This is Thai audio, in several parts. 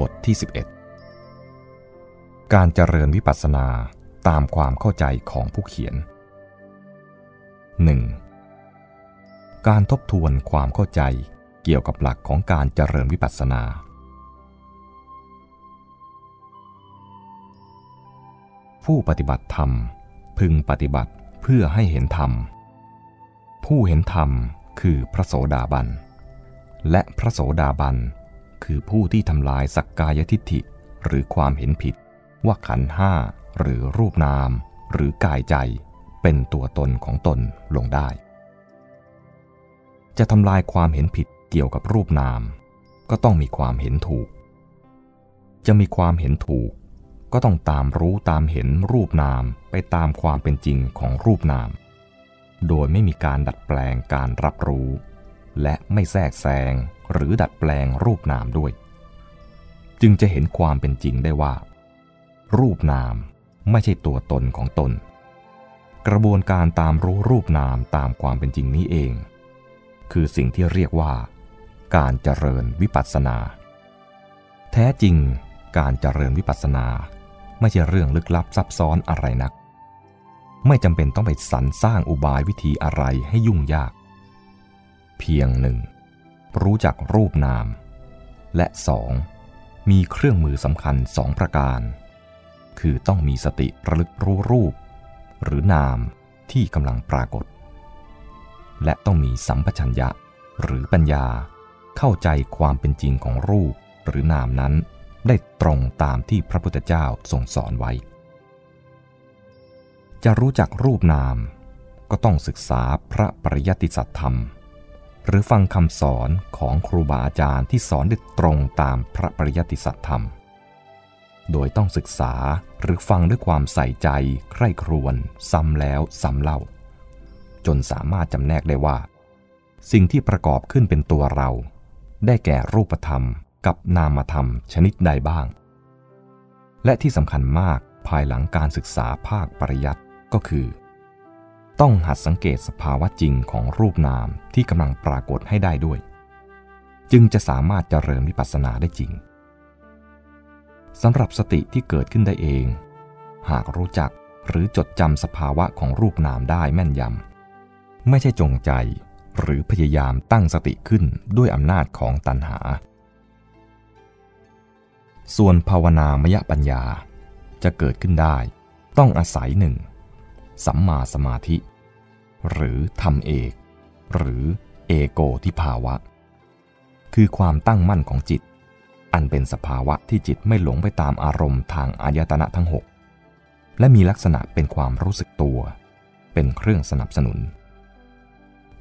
บทที่ 11 การเจริญวิปัสสนาตามความเข้าใจของผู้เขียน 1. การทบทวนความเข้าใจเกี่ยวกับหลักของการเจริญวิปัสสนา ผู้ปฏิบัติธรรมพึงปฏิบัติเพื่อให้เห็นธรรม ผู้เห็นธรรมคือพระโสดาบัน และพระโสดาบัน คือผู้ที่ทำลายสักกายทิฏฐิ หรือความเห็นผิด ว่าขันห้าหรือรูปนาม หรือกายใจ เป็นตัวตนของตนลงได้ จะทำลายความเห็นผิดเกี่ยวกับรูปนาม ก็ต้องมีความเห็นถูก จะมีความเห็นถูก ก็ต้องตามรู้ตามเห็นรูปนามไปตามความเป็นจริงของรูปนาม โดยไม่มีการดัดแปลงการรับรู้ และไม่แทรกแซง หรือดัดแปลงรูปนามด้วย จึงจะเห็นความเป็นจริงได้ว่า รูปนามไม่ใช่ตัวตนของตน กระบวนการตามรู้รูปนามตามความเป็นจริงนี้เอง คือสิ่งที่เรียกว่า การเจริญวิปัสสนา แท้จริงการเจริญวิปัสสนา ไม่ใช่เรื่องลึกลับซับซ้อนอะไรนัก ไม่จำเป็นต้องไปสรรสร้างอุบายวิธีอะไรให้ยุ่งยาก เพียงหนึ่ง รู้จักรูปนาม และ 2. มีเครื่องมือสำคัญสองประการ คือต้องมีสติระลึกรู้รูป หรือนามที่กำลังปรากฏ และต้องมีสัมปชัญญะหรือปัญญาเข้าใจความเป็นจริงของรูปหรือนามนั้นได้ตรงตามที่พระพุทธเจ้าทรงสอนไว้ จะรู้จักรูปนามก็ต้องศึกษาพระปริยติสัตธรรม หรือฟังคำสอนของครูบาอาจารย์ที่สอนได้ตรงตามพระปริยติสัตธรรม โดยต้องศึกษาหรือฟังด้วยความใส่ใจใคร่ครวญซ้ำแล้วซ้ำเล่า จนสามารถจำแนกได้ว่า สิ่งที่ประกอบขึ้นเป็นตัวเรา ได้แก่รูปธรรมกับนามธรรมชนิดใดบ้าง และที่สำคัญมากภายหลังการศึกษาภาคปริยัติก็คือ ต้องหัดสังเกตสภาวะจริงของรูปนามที่กำลังปรากฏให้ได้ด้วย จึงจะสามารถเจริญวิปัสสนาได้จริงสำหรับสติที่เกิดขึ้นได้เอง หากรู้จักหรือจดจำสภาวะของรูปนามได้แม่นยำไม่ใช่จงใจหรือพยายามตั้งสติขึ้นด้วยอำนาจของตัณหา ส่วนภาวนามยปัญญาจะเกิดขึ้นได้ ต้องอาศัยหนึ่ง สัมมาสมาธิ หรือธรรมเอก หรือเอโกทิภาวะ คือความตั้งมั่นของจิต อันเป็นสภาวะที่จิตไม่หลงไปตามอารมณ์ทางอายตนะทั้งหกและมีลักษณะเป็นความรู้สึกตัว เป็นเครื่องสนับสนุน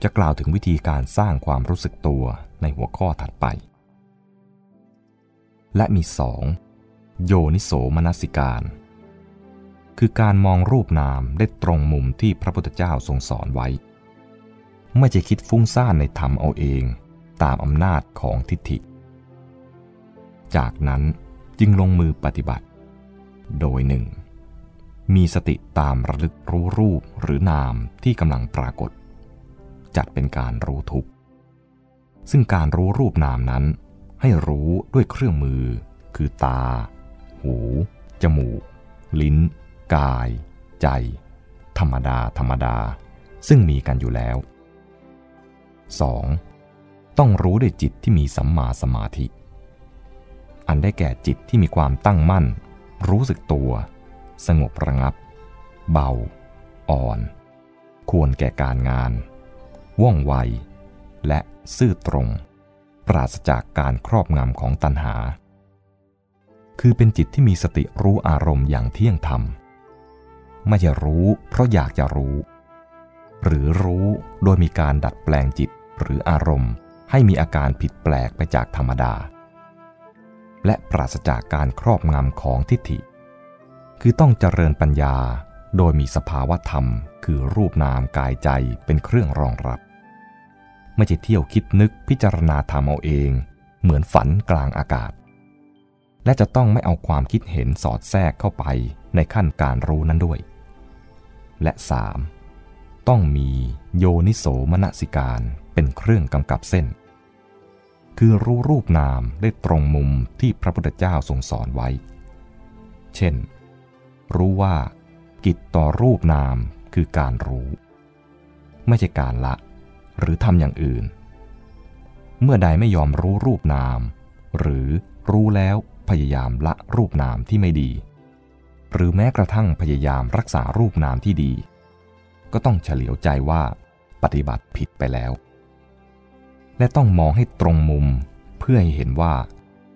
จะกล่าวถึงวิธีการสร้างความรู้สึกตัวในหัวข้อถัดไป และมีสองโยนิโสมนสิการ คือการมองรูปนามได้ตรงมุมที่พระพุทธเจ้าทรงสอนไว้ ไม่จะคิดฟุ้งซ่านในธรรมเอาเอง ตามอำนาจของทิฏฐิ จากนั้นจึงลงมือปฏิบัติ โดยหนึ่งมีสติตามระลึกรู้รูปหรือนามที่กำลังปรากฏ จัดเป็นการรู้ทุกข์ ซึ่งการรู้รูปนามนั้น ให้รู้ด้วยเครื่องมือ คือตา หู จมูก ลิ้น กาย ใจ ธรรมดา ธรรมดา ซึ่งมีกันอยู่แล้ว 2. ต้องรู้ด้วยจิตที่มีสัมมาสมาธิ อันได้แก่จิตที่มีความตั้งมั่น รู้สึกตัว สงบระงับ เบา อ่อน ควรแก่การงาน ว่องไว และซื่อตรง ปราศจากการครอบงำของตัณหา คือเป็นจิตที่มีสติรู้อารมณ์อย่างเที่ยงธรรม ไม่ใช่รู้ เพราะอยากจะรู้ หรือรู้โดยมีการดัดแปลงจิตหรืออารมณ์ ให้มีอาการผิดแปลกไปจากธรรมดา และปราศจากการครอบงำของทิฏฐิ คือต้องเจริญปัญญาโดยมีสภาวะธรรม คือรูปนามกายใจเป็นเครื่องรองรับ ไม่ใช่เที่ยวคิดนึกพิจารณาธรรมเอาเอง เหมือนฝันกลางอากาศ และจะต้องไม่เอาความคิดเห็นสอดแทรกเข้าไปในขั้นการรู้นั้นด้วย และ 3. ต้องมีโยนิโสมนสิการเป็นเครื่องกำกับเส้น คือรู้รูปนามได้ตรงมุมที่พระพุทธเจ้าทรงสอนไว้ เช่น รู้ว่า กิจต่อรูปนามคือการรู้ ไม่ใช่การละ หรือทำอย่างอื่น เมื่อใดไม่ยอมรู้รูปนาม หรือรู้แล้วพยายามละรูปนามที่ไม่ดี หรือแม้กระทั่งพยายามรักษารูปนามที่ดี ก็ต้องเฉลียวใจว่าปฏิบัติผิดไปแล้ว และต้องมองให้ตรงมุมเพื่อให้เห็นว่า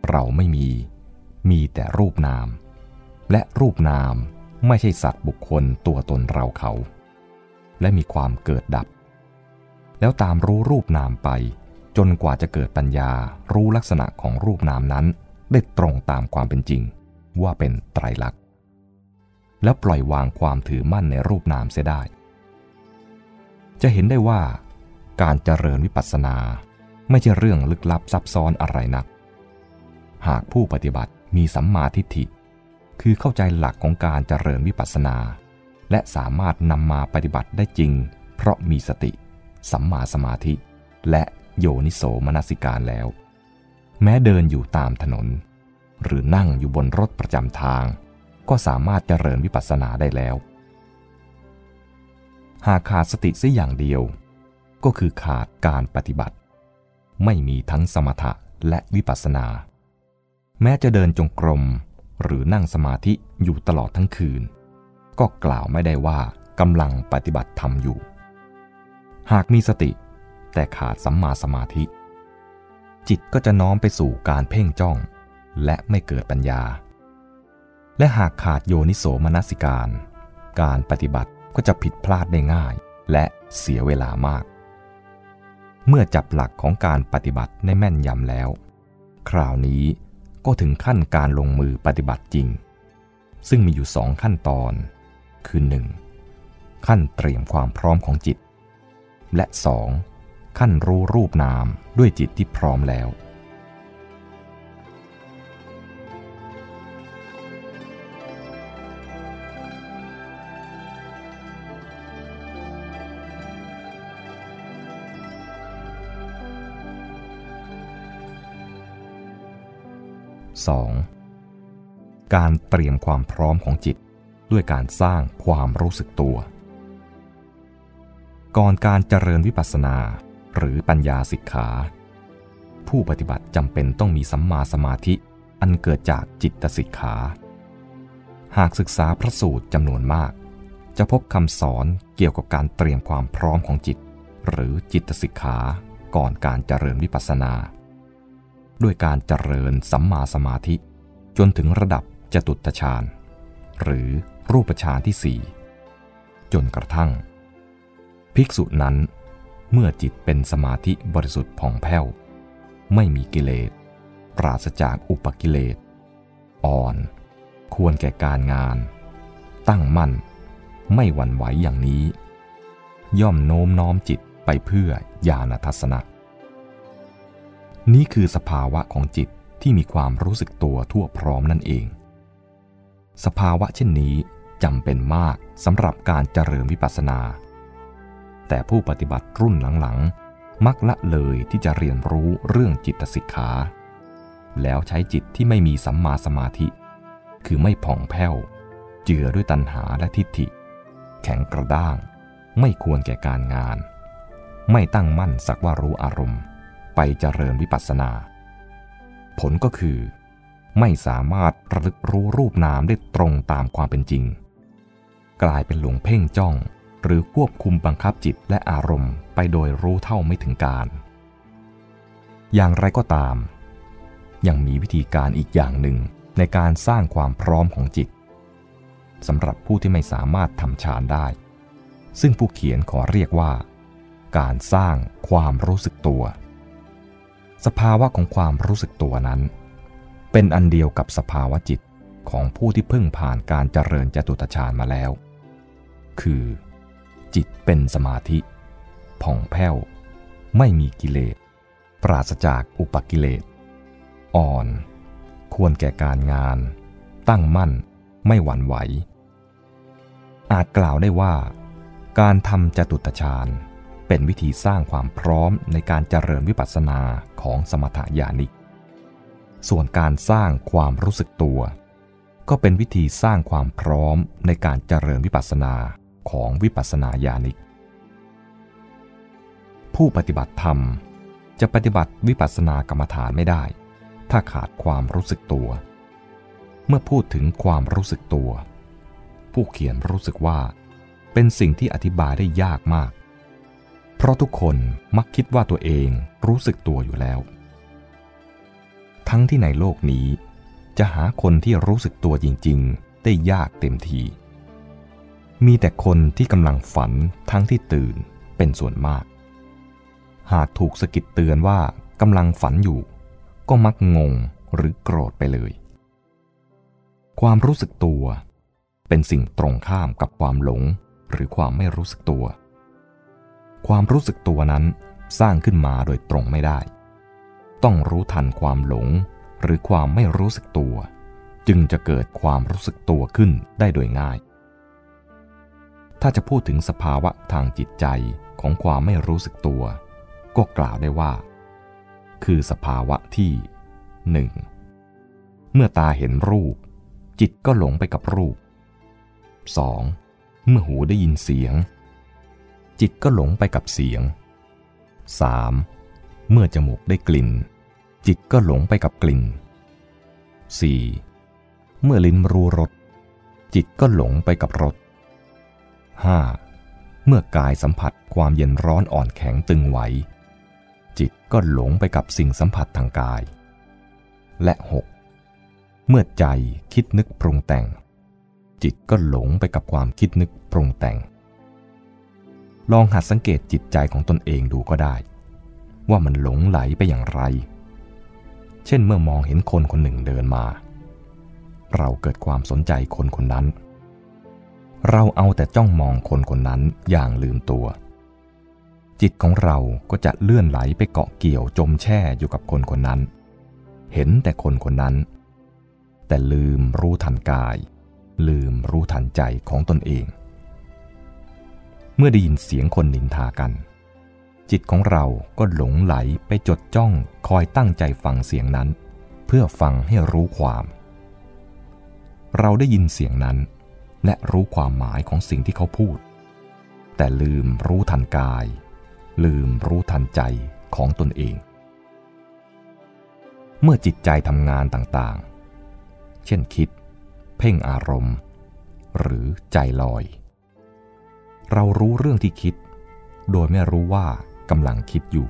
เราไม่มี มีแต่รูปนาม และรูปนามไม่ใช่สัตว์บุคคลตัวตนเราเขา และมีความเกิดดับ แล้วตามรู้รูปนามไป จนกว่าจะเกิดปัญญารู้ลักษณะของรูปนามนั้น ได้ตรงตามความเป็นจริง ว่าเป็นไตรลักษณ์ แล้วปล่อยวางความถือมั่นในรูปนามเสียได้ จะเห็นได้ว่า การเจริญวิปัสสนา ไม่ใช่เรื่องลึกลับซับซ้อนอะไรนัก หากผู้ปฏิบัติมีสัมมาทิฏฐิ คือเข้าใจหลักของการเจริญวิปัสสนา และสามารถนำมาปฏิบัติได้จริง เพราะมีสติ สัมมาสมาธิ และโยนิโสมนสิการแล้ว แม้เดินอยู่ตามถนน หรือนั่งอยู่บนรถประจำทาง ก็สามารถเจริญวิปัสสนาได้แล้ว หากขาดสติเสียอย่างเดียว ก็คือขาดการปฏิบัติ ไม่มีทั้งสมถะและวิปัสสนา แม้จะเดินจงกรมหรือนั่งสมาธิอยู่ตลอดทั้งคืน ก็กล่าวไม่ได้ว่ากำลังปฏิบัติธรรมอยู่ หากมีสติแต่ขาดสัมมาสมาธิ จิตก็จะน้อมไปสู่การเพ่งจ้อง และไม่เกิดปัญญา และหากขาดโยนิโสมนสิการ การปฏิบัติก็จะผิดพลาดได้ง่าย และเสียเวลามาก เมื่อจับหลักของการปฏิบัติในแม่นยำแล้ว คราวนี้ก็ถึงขั้นการลงมือปฏิบัติจริง ซึ่งมีอยู่สองขั้นตอน คือ 1. ขั้นเตรียมความพร้อมของจิต และ 2. ขั้นรู้รูปนามด้วยจิตที่พร้อมแล้ว 2. การเตรียมความพร้อมของจิตด้วยการสร้างความรู้สึกตัว ก่อนการเจริญวิปัสสนาหรือปัญญาสิกขา ผู้ปฏิบัติจำเป็นต้องมีสัมมาสมาธิอันเกิดจากจิตสิกขา หากศึกษาพระสูตรจำนวนมาก จะพบคำสอนเกี่ยวกับการเตรียมความพร้อมของจิต หรือจิตสิกขาก่อนการเจริญวิปัสสนา ด้วยการเจริญสัมมาสมาธิ จนถึงระดับจตุตฌานหรือรูปฌานที่สี่จนกระทั่ง ภิกษุนั้นเมื่อจิตเป็นสมาธิบริสุทธิ์ผ่องแผ้ว ไม่มีกิเลส ปราศจากอุปกิเลส อ่อน ควรแก่การงาน ตั้งมั่น ไม่หวั่นไหวอย่างนี้ ย่อมโน้มน้อมจิตไปเพื่อญาณทัศนะ นี้คือสภาวะของจิตที่มีความรู้สึกตัวทั่วพร้อมนั่นเอง สภาวะเช่นนี้จำเป็นมากสำหรับการเจริญวิปัสสนา แต่ผู้ปฏิบัติรุ่นหลังๆ มักละเลยที่จะเรียนรู้เรื่องจิตสิกขา แล้วใช้จิตที่ไม่มีสัมมาสมาธิ คือไม่ผ่องแผ้ว เจือด้วยตัณหาและทิฏฐิ แข็งกระด้าง ไม่ควรแก่การงาน ไม่ตั้งมั่นสักว่ารู้อารมณ์ เจริญวิปัสสนา ผลก็คือ ไม่สามารถระลึกรู้รูปนามได้ตรงตามความเป็นจริง กลายเป็นหลงเพ่งจ้อง หรือควบคุมบังคับจิตและอารมณ์ไปโดยรู้เท่าไม่ถึงการ อย่างไรก็ตาม ยังมีวิธีการอีกอย่างหนึ่งในการสร้างความพร้อมของจิตสำหรับผู้ที่ไม่สามารถทำฌานได้ ซึ่งผู้เขียนขอเรียกว่า การสร้างความรู้สึกตัว สภาวะของความรู้สึกตัวนั้น เป็นอันเดียวกับสภาวะจิตของผู้ที่เพิ่งผ่านการเจริญจตุตฌานมาแล้ว คือ จิตเป็นสมาธิ ผ่องแผ้ว ไม่มีกิเลส ปราศจากอุปกิเลส อ่อน ควรแก่การงาน ตั้งมั่น ไม่หวั่นไหว อาจกล่าวได้ว่า การทำจตุตฌาน เป็นวิธีสร้างความพร้อมในการเจริญวิปัสสนาของสมถญาณิก ส่วนการสร้างความรู้สึกตัว ก็เป็นวิธีสร้างความพร้อมในการเจริญวิปัสสนาของวิปัสสนาญาณิก ผู้ปฏิบัติธรรมจะปฏิบัติวิปัสสนากรรมฐานไม่ได้ ถ้าขาดความรู้สึกตัว เมื่อพูดถึงความรู้สึกตัว ผู้เขียนรู้สึกว่า เป็นสิ่งที่อธิบายได้ยากมาก เพราะทุกคนมักคิดว่าตัวเองรู้สึกตัวอยู่แล้ว ทั้งที่ในโลกนี้ จะหาคนที่รู้สึกตัวจริง ๆ ได้ยากเต็มที มีแต่คนที่กำลังฝันทั้งที่ตื่นเป็นส่วนมาก หากถูกสะกิดเตือนว่ากำลังฝันอยู่ ก็มักงงหรือโกรธไปเลย ความรู้สึกตัวเป็นสิ่งตรงข้ามกับความหลงหรือความไม่รู้สึกตัว ความรู้สึกตัวนั้นสร้างขึ้นมาโดยตรงไม่ได้ ต้องรู้ทันความหลงหรือความไม่รู้สึกตัว จึงจะเกิดความรู้สึกตัวขึ้นได้โดยง่าย ถ้าจะพูดถึงสภาวะทางจิตใจของความไม่รู้สึกตัว ก็กล่าวได้ว่า คือสภาวะที่หนึ่งเมื่อตาเห็นรูป จิตก็หลงไปกับรูป 2. เมื่อหูได้ยินเสียง จิตก็หลงไปกับเสียง 3. เมื่อจมูกได้กลิ่น จิตก็หลงไปกับกลิ่น 4. เมื่อลิ้นรู้รสจิตก็หลงไปกับรส 5. เมื่อกายสัมผัสความเย็นร้อนอ่อนแข็งตึงไหว จิตก็หลงไปกับสิ่งสัมผัสทางกาย และ 6. เมื่อใจคิดนึกปรุงแต่ง จิตก็หลงไปกับความคิดนึกปรุงแต่ง ลองหัดสังเกตจิตใจของตนเองดูก็ได้ ว่ามันหลงไหลไปอย่างไร เช่นเมื่อมองเห็นคนคนหนึ่งเดินมา เราเกิดความสนใจคนคนนั้น เราเอาแต่จ้องมองคนคนนั้นอย่างลืมตัว จิตของเราก็จะเลื่อนไหลไปเกาะเกี่ยวจมแช่อยู่กับคนคนนั้น เห็นแต่คนคนนั้น แต่ลืมรู้ทันกาย ลืมรู้ทันใจของตนเอง มื่อได้ยินเสียงคนนินทากัน จิตของเราก็หลงไหลไปจดจ้องคอยตั้งใจฟังเสียงนั้น เพื่อฟังให้รู้ความ เราได้ยินเสียงนั้น และรู้ความหมายของสิ่งที่เขาพูด แต่ลืมรู้ทันกาย ลืมรู้ทันใจของตนเอง เมื่อจิตใจทำงานต่างๆ เช่นคิด เพ่งอารมณ์ หรือใจลอย เรารู้เรื่องที่คิด โดยไม่รู้ว่ากำลังคิดอยู่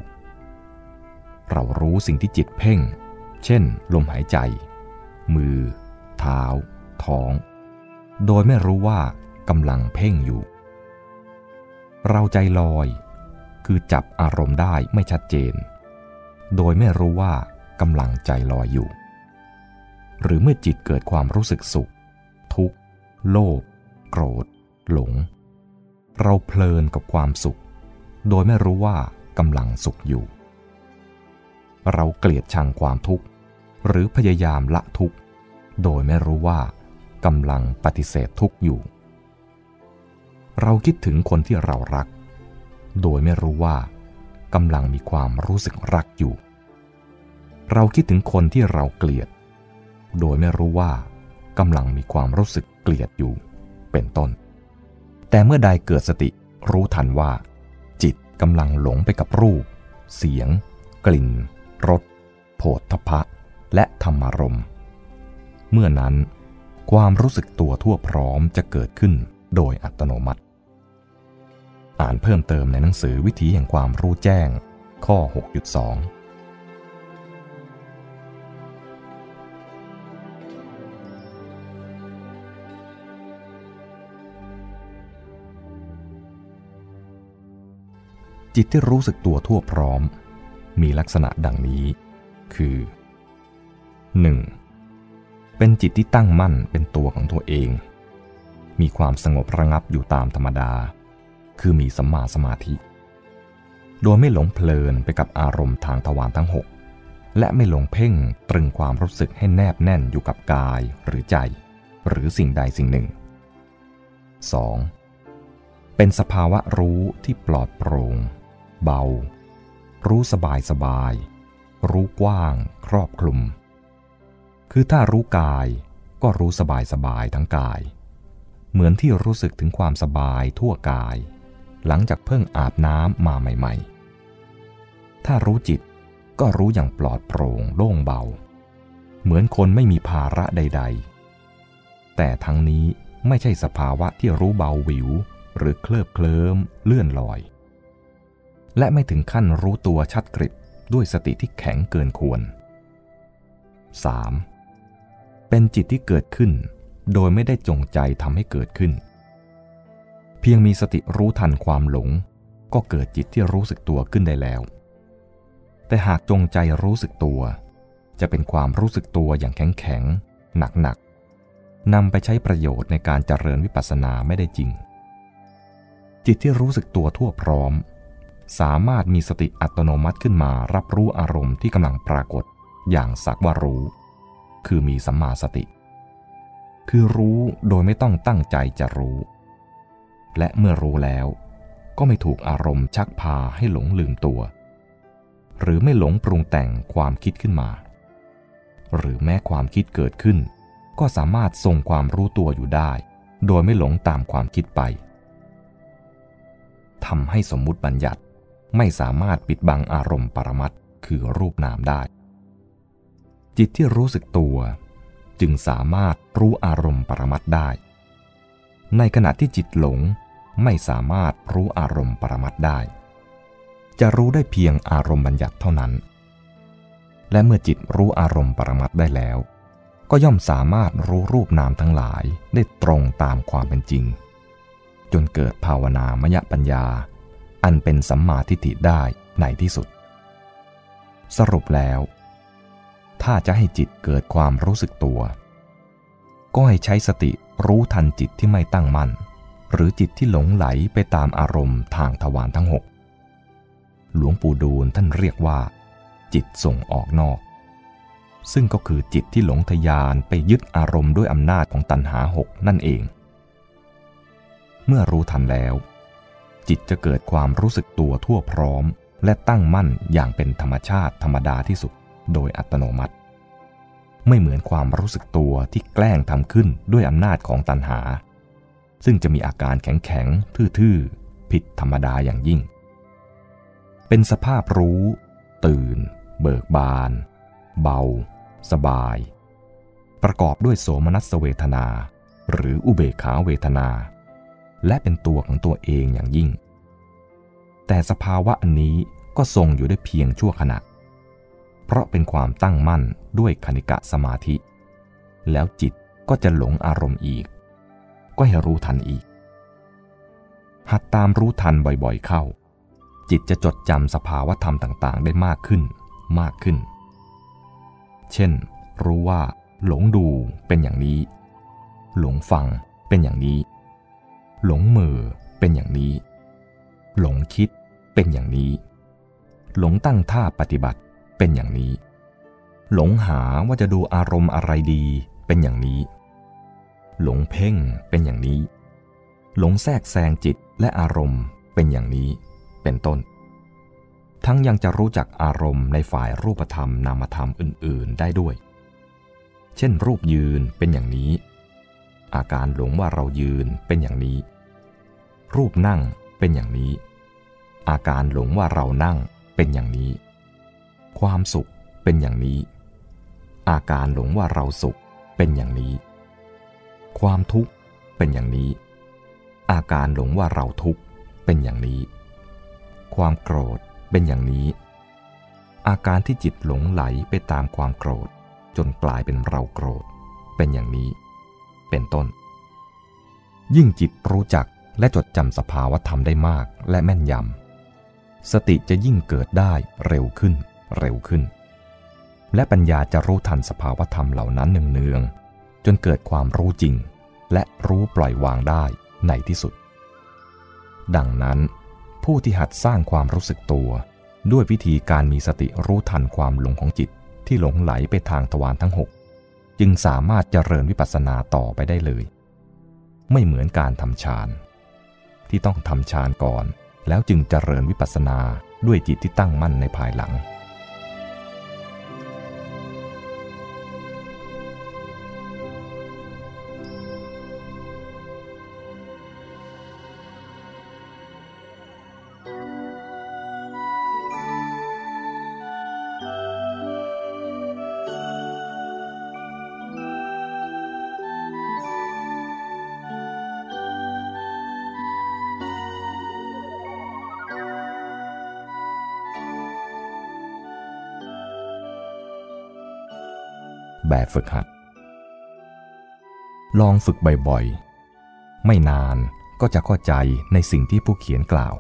เรารู้สิ่งที่จิตเพ่ง เช่น ลมหายใจ มือ เท้า ท้อง โดยไม่รู้ว่ากำลังเพ่งอยู่ เราใจลอย คือจับอารมณ์ได้ไม่ชัดเจน โดยไม่รู้ว่ากำลังใจลอยอยู่ หรือเมื่อจิตเกิดความรู้สึกสุข ทุกข์ โลภ โกรธ หลง เราเพลินกับความสุข โดยไม่รู้ว่ากำลังสุขอยู่ เราเกลียดชังความทุกข์ หรือพยายามละทุกข์ โดยไม่รู้ว่ากำลังปฏิเสธทุกข์อยู่ เราคิดถึงคนที่เรารัก โดยไม่รู้ว่ากำลังมีความรู้สึกรักอยู่ เราคิดถึงคนที่เราเกลียด โดยไม่รู้ว่ากำลังมีความรู้สึกเกลียดอยู่ เป็นต้น แต่เมื่อใดเกิดสติรู้ทันว่า จิตกำลังหลงไปกับรูป เสียง กลิ่นรสโผฏฐพะ และธรรมารมเมื่อนั้น ความรู้สึกตัวทั่วพร้อมจะเกิดขึ้นโดยอัตโนมัติ อ่านเพิ่มเติมในหนังสือวิธีแห่งความรู้แจ้ง ข้อ 6.2 จิตที่รู้สึกตัวทั่วพร้อม มีลักษณะดังนี้ คือ 1. เป็นจิตที่ตั้งมั่นเป็นตัวของตัวเอง มีความสงบระงับอยู่ตามธรรมดา คือมีสัมมาสมาธิ โดยไม่หลงเพลินไปกับอารมณ์ทางทวารทั้งหกและไม่หลงเพ่งตรึงความรู้สึกให้แนบแน่นอยู่กับกายหรือใจ หรือสิ่งใดสิ่งหนึ่ง 2. เป็นสภาวะรู้ที่ปลอดโปร่ง เบา รู้สบายสบาย รู้กว้างครอบคลุม คือถ้ารู้กายก็รู้สบายสบายทั้งกาย เหมือนที่รู้สึกถึงความสบายทั่วกาย หลังจากเพิ่งอาบน้ำมาใหม่ๆ ถ้ารู้จิตก็รู้อย่างปลอดโปร่งโล่งเบา เหมือนคนไม่มีภาระใด ๆ แต่ทั้งนี้ไม่ใช่สภาวะที่รู้เบาหวิวหรือเคลิบเคลิ้มเลื่อนลอย และไม่ถึงขั้นรู้ตัวชัดกริบด้วยสติที่แข็งเกินควร 3. เป็นจิตที่เกิดขึ้น โดยไม่ได้จงใจทำให้เกิดขึ้น เพียงมีสติรู้ทันความหลง ก็เกิดจิตที่รู้สึกตัวขึ้นได้แล้ว แต่หากจงใจรู้สึกตัว จะเป็นความรู้สึกตัวอย่างแข็งแข็งหนักหนักนำไปใช้ประโยชน์ในการเจริญวิปัสสนาไม่ได้จริง จิตที่รู้สึกตัวทั่วพร้อม สามารถมีสติอัตโนมัติขึ้นมารับรู้อารมณ์ที่กำลังปรากฏอย่างสักว่ารู้ คือมีสัมมาสติ คือรู้โดยไม่ต้องตั้งใจจะรู้ และเมื่อรู้แล้ว ก็ไม่ถูกอารมณ์ชักพาให้หลงลืมตัว หรือไม่หลงปรุงแต่งความคิดขึ้นมา หรือแม้ความคิดเกิดขึ้น ก็สามารถทรงความรู้ตัวอยู่ได้ โดยไม่หลงตามความคิดไปทำให้สมมุติบัญญัติ ไม่สามารถปิดบังอารมณ์ปรมัตคือรูปนามได้ จิตที่รู้สึกตัวจึงสามารถรู้อารมณ์ปรมัตได้ ในขณะที่จิตหลงไม่สามารถรู้อารมณ์ปรมัตได้ จะรู้ได้เพียงอารมณ์บัญญัติเท่านั้น และเมื่อจิตรู้อารมณ์ปรมัตได้แล้ว ก็ย่อมสามารถรู้รูปนามทั้งหลายได้ตรงตามความเป็นจริง จนเกิดภาวนามยปัญญา อันเป็นสัมมาทิฏฐิได้ในที่สุด สรุปแล้ว ถ้าจะให้จิตเกิดความรู้สึกตัว ก็ให้ใช้สติรู้ทันจิตที่ไม่ตั้งมั่น หรือจิตที่หลงไหลไปตามอารมณ์ทางทวารทั้งหกหลวงปู่ดูลท่านเรียกว่า จิตส่งออกนอก ซึ่งก็คือจิตที่หลงทยานไปยึดอารมณ์ด้วยอำนาจของตัณหาหกนั่นเอง เมื่อรู้ทันแล้ว จิตจะเกิดความรู้สึกตัวทั่วพร้อม และตั้งมั่นอย่างเป็นธรรมชาติธรรมดาที่สุด โดยอัตโนมัติ ไม่เหมือนความรู้สึกตัวที่แกล้งทำขึ้นด้วยอำนาจของตัณหา ซึ่งจะมีอาการแข็งๆทื่อๆผิดธรรมดาอย่างยิ่ง เป็นสภาพรู้ ตื่น เบิกบาน เบา สบาย ประกอบด้วยโสมนัสเวทนา หรืออุเบกขาเวทนา และเป็นตัวของตัวเองอย่างยิ่ง แต่สภาวะอันนี้ก็ทรงอยู่ได้เพียงชั่วขณะ เพราะเป็นความตั้งมั่นด้วยคณิกะสมาธิ แล้วจิตก็จะหลงอารมณ์อีก ก็ให้รู้ทันอีก หัดตามรู้ทันบ่อยๆเข้า จิตจะจดจำสภาวะธรรมต่างๆ ได้มากขึ้นมากขึ้น เช่น รู้ว่า หลงดูเป็นอย่างนี้ หลงฟังเป็นอย่างนี้ หลงมือเป็นอย่างนี้ หลงคิดเป็นอย่างนี้ หลงตั้งท่าปฏิบัติเป็นอย่างนี้ หลงหาว่าจะดูอารมณ์อะไรดีเป็นอย่างนี้ หลงเพ่งเป็นอย่างนี้ หลงแทรกแซงจิตและอารมณ์เป็นอย่างนี้ เป็นต้น ทั้งยังจะรู้จักอารมณ์ในฝ่ายรูปธรรมนามธรรมอื่น ๆ ได้ด้วย เช่น รูปยืนเป็นอย่างนี้ อาการหลงว่าเรายืนเป็นอย่างนี้ รูปนั่งเป็นอย่างนี้ อาการหลงว่าเรานั่งเป็นอย่างนี้ ความสุขเป็นอย่างนี้ อาการหลงว่าเราสุขเป็นอย่างนี้ ความทุกข์เป็นอย่างนี้ อาการหลงว่าเราทุกข์เป็นอย่างนี้ ความโกรธเป็นอย่างนี้ อาการที่จิตหลงไหลไปตามความโกรธ จนกลายเป็นเราโกรธ เป็นอย่างนี้ เป็นต้น ยิ่งจิตรู้จัก และจดจำสภาวธรรมได้มากและแม่นยำ สติจะยิ่งเกิดได้เร็วขึ้นเร็วขึ้น และปัญญาจะรู้ทันสภาวธรรมเหล่านั้นเนืองๆจนเกิดความรู้จริง และรู้ปล่อยวางได้ในที่สุด ดังนั้น ผู้ที่หัดสร้างความรู้สึกตัว ด้วยวิธีการมีสติรู้ทันความหลงของจิตที่หลงไหลไปทางทวารทั้งหกจึงสามารถเจริญวิปัสสนาต่อไปได้เลย ไม่เหมือนการทำฌาน ที่ต้องทำฌานก่อน แล้วจึงเจริญวิปัสสนาด้วยจิตที่ตั้งมั่นในภายหลัง ฝึกหัด ลองฝึกบ่อยๆ ไม่นานก็จะเข้าใจในสิ่งที่ผู้เขียนกล่าว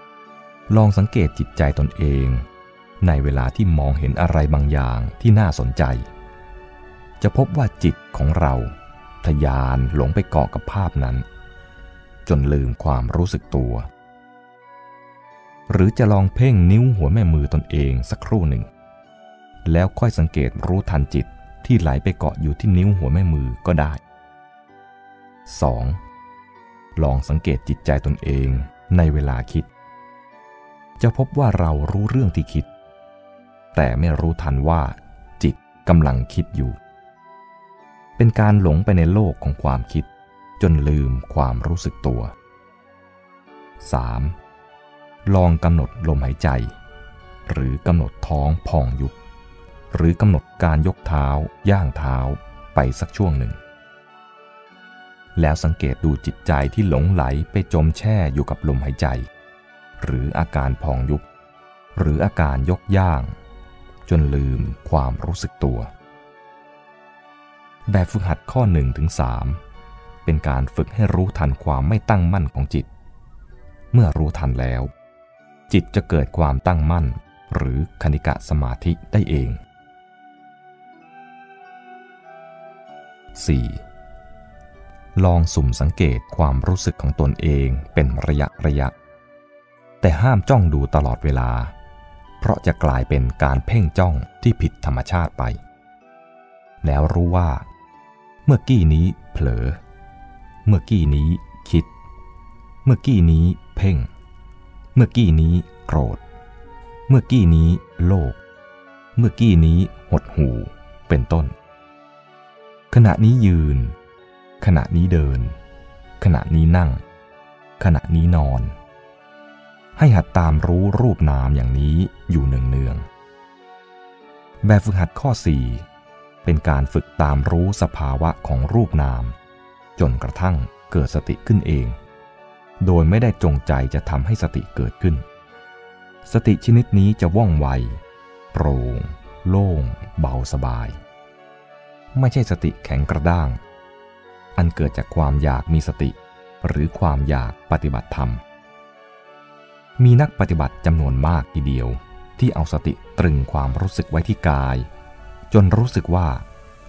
1. ลองสังเกตจิตใจตนเอง ในเวลาที่มองเห็นอะไรบางอย่างที่น่าสนใจ จะพบว่าจิตของเราทยานหลงไปเกาะกับภาพนั้น จนลืมความรู้สึกตัว หรือจะลองเพ่งนิ้วหัวแม่มือตนเองสักครู่หนึ่ง แล้วค่อยสังเกตรู้ทันจิตที่ไหลไปเกาะอยู่ที่นิ้วหัวแม่มือก็ได้ 2. ลองสังเกตจิตใจตนเองในเวลาคิด จะพบว่าเรารู้เรื่องที่คิด แต่ไม่รู้ทันว่าจิตกำลังคิดอยู่ เป็นการหลงไปในโลกของความคิด จนลืมความรู้สึกตัว 3. ลองกำหนดลมหายใจ หรือกำหนดท้องพองยุบ หรือกำหนดการยกเท้า ย่างเท้าไปสักช่วงหนึ่ง แล้วสังเกตดูจิตใจที่หลงไหลไปจมแช่อยู่กับลมหายใจ หรืออาการพองยุบ หรืออาการยกย่าง จนลืมความรู้สึกตัว แบบฝึกหัดข้อ1ถึง3เป็นการฝึกให้รู้ทันความไม่ตั้งมั่นของจิต เมื่อรู้ทันแล้ว จิตจะเกิดความตั้งมั่น หรือคณิกะสมาธิได้เอง 4. ลองสุ่มสังเกตความรู้สึกของตนเองเป็นระยะระยะ แต่ห้ามจ้องดูตลอดเวลา เพราะจะกลายเป็นการเพ่งจ้องที่ผิดธรรมชาติไป แล้วรู้ว่า เมื่อกี้นี้เผลอ เมื่อกี้นี้คิด เมื่อกี้นี้เพ่ง เมื่อกี้นี้โกรธ เมื่อกี้นี้โลภเมื่อกี้นี้หดหูเป็นต้น ขณะนี้ยืน ขณะนี้เดิน ขณะนี้นั่ง ขณะนี้นอน ให้หัดตามรู้รูปนามอย่างนี้อยู่เนืองๆแบบฝึกหัดข้อ 4 เป็นการฝึกตามรู้สภาวะของรูปนาม จนกระทั่งเกิดสติขึ้นเอง โดยไม่ได้จงใจจะทำให้สติเกิดขึ้น สติชนิดนี้จะว่องไว โปร่ง โล่ง เบาสบาย ไม่ใช่สติแข็งกระด้าง อันเกิดจากความอยากมีสติ หรือความอยากปฏิบัติธรรม มีนักปฏิบัติจำนวนมากทีเดียว ที่เอาสติตรึงความรู้สึกไว้ที่กาย จนรู้สึกว่า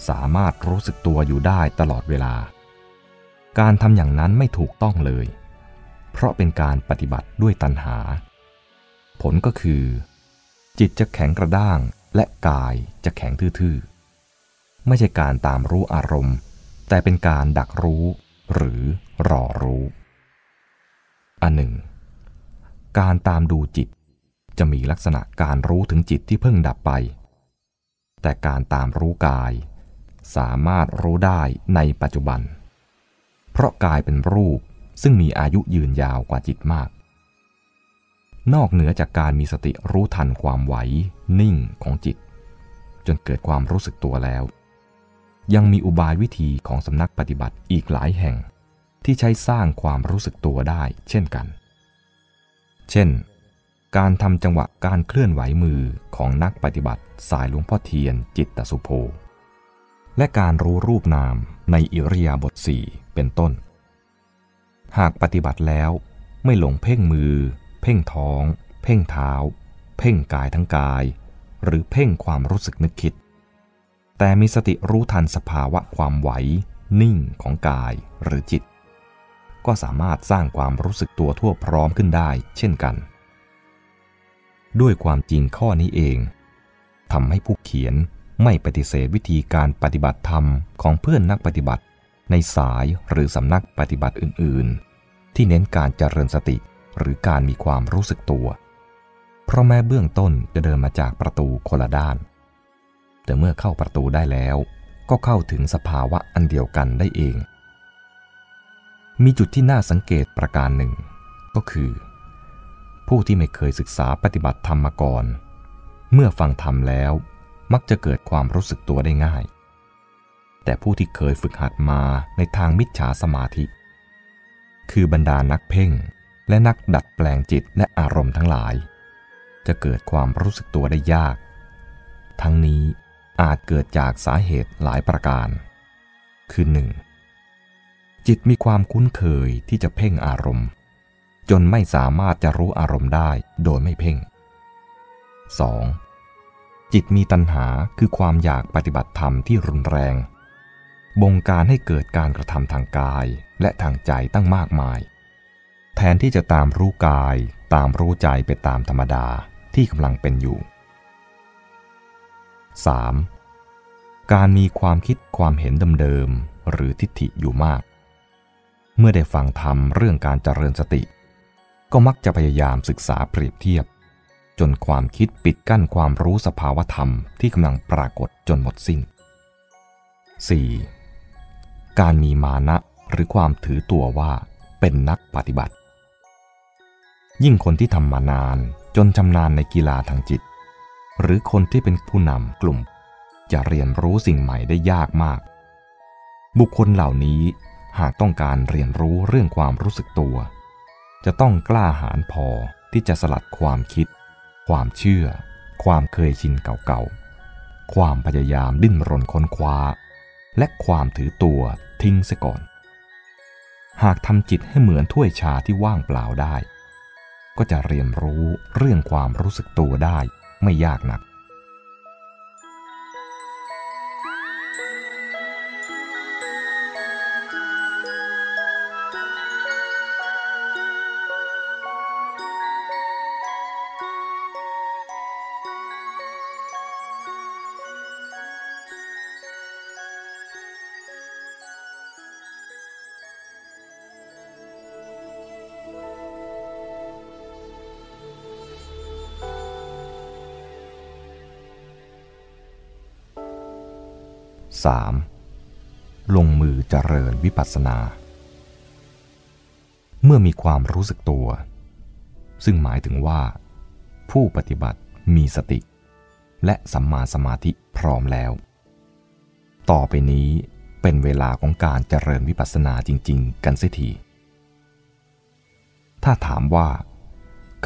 สามารถรู้สึกตัวอยู่ได้ตลอดเวลา การทำอย่างนั้นไม่ถูกต้องเลย เพราะเป็นการปฏิบัติด้วยตัณหา ผลก็คือ จิตจะแข็งกระด้างและกายจะแข็งทื่อ ไม่ใช่การตามรู้อารมณ์ แต่เป็นการดักรู้ หรือรอรู้อันหนึ่ง การตามดูจิต จะมีลักษณะการรู้ถึงจิตที่เพิ่งดับไป แต่การตามรู้กาย สามารถรู้ได้ในปัจจุบัน เพราะกายเป็นรูปซึ่งมีอายุยืนยาวกว่าจิตมาก นอกเหนือจากการมีสติรู้ทันความไหว นิ่งของจิต จนเกิดความรู้สึกตัวแล้ว ยังมีอุบายวิธีของสำนักปฏิบัติอีกหลายแห่ง ที่ใช้สร้างความรู้สึกตัวได้ เช่นกัน เช่น การทำจังหวะการเคลื่อนไหวมือของนักปฏิบัติสายหลวงพ่อเทียนจิตตสุโภ และการรู้รูปนามในอิริยาบถสี่เป็นต้น หากปฏิบัติแล้วไม่หลงเพ่งมือ เพ่งท้อง เพ่งเท้า เพ่งกายทั้งกาย หรือเพ่งความรู้สึกนึกคิด แต่มีสติรู้ทันสภาวะความไหว นิ่งของกายหรือจิต ก็สามารถสร้างความรู้สึกตัวทั่วพร้อมขึ้นได้เช่นกัน ด้วยความจริงข้อนี้เองทำให้ผู้เขียนไม่ปฏิเสธวิธีการปฏิบัติธรรมของเพื่อนนักปฏิบัติ ในสายหรือสำนักปฏิบัติอื่น ๆ ที่เน้นการเจริญสติหรือการมีความรู้สึกตัว เพราะแม้เบื้องต้นจะเดินมาจากประตูคนละด้าน แต่เมื่อเข้าประตูได้แล้ว ก็เข้าถึงสภาวะอันเดียวกันได้เอง มีจุดที่น่าสังเกตประการหนึ่ง ก็คือ ผู้ที่ไม่เคยศึกษาปฏิบัติธรรมมาก่อน เมื่อฟังธรรมแล้ว มักจะเกิดความรู้สึกตัวได้ง่าย แต่ผู้ที่เคยฝึกหัดมาในทางมิจฉาสมาธิ คือบรรดานักเพ่งและนักดัดแปลงจิตและอารมณ์ทั้งหลาย จะเกิดความรู้สึกตัวได้ยาก ทั้งนี้ อาจเกิดจากสาเหตุหลายประการ คือ 1. จิตมีความคุ้นเคยที่จะเพ่งอารมณ์ จนไม่สามารถจะรู้อารมณ์ได้โดยไม่เพ่ง 2. จิตมีตัณหาคือความอยากปฏิบัติธรรมที่รุนแรง บงการให้เกิดการกระทำทางกายและทางใจตั้งมากมาย แทนที่จะตามรู้กายตามรู้ใจไปตามธรรมดาที่กำลังเป็นอยู่ 3. การมีความคิดความเห็นเดิมๆหรือทิฏฐิอยู่มาก เมื่อได้ฟังธรรมเรื่องการเจริญสติ ก็มักจะพยายามศึกษาเปรียบเทียบ จนความคิดปิดกั้นความรู้สภาวธรรมที่กำลังปรากฏจนหมดสิ้น 4. การมีมานะหรือความถือตัวว่าเป็นนักปฏิบัติ ยิ่งคนที่ทำมานานจนชำนาญในกีฬาทางจิต หรือคนที่เป็นผู้นำกลุ่ม จะเรียนรู้สิ่งใหม่ได้ยากมาก บุคคลเหล่านี้หากต้องการเรียนรู้เรื่องความรู้สึกตัว จะต้องกล้าหาญพอที่จะสลัดความคิด ความเชื่อ ความเคยชินเก่าๆ ความพยายามดิ้นรนค้นคว้า และความถือตัวทิ้งเสียก่อน หากทำจิตให้เหมือนถ้วยชาที่ว่างเปล่าได้ ก็จะเรียนรู้เรื่องความรู้สึกตัวได้ไม่ยากนัก 3. ลงมือเจริญวิปัสสนา เมื่อมีความรู้สึกตัว ซึ่งหมายถึงว่า ผู้ปฏิบัติมีสติ และสัมมาสมาธิพร้อมแล้ว ต่อไปนี้เป็นเวลาของการเจริญวิปัสสนาจริง ๆ กันเสียทีถ้าถามว่า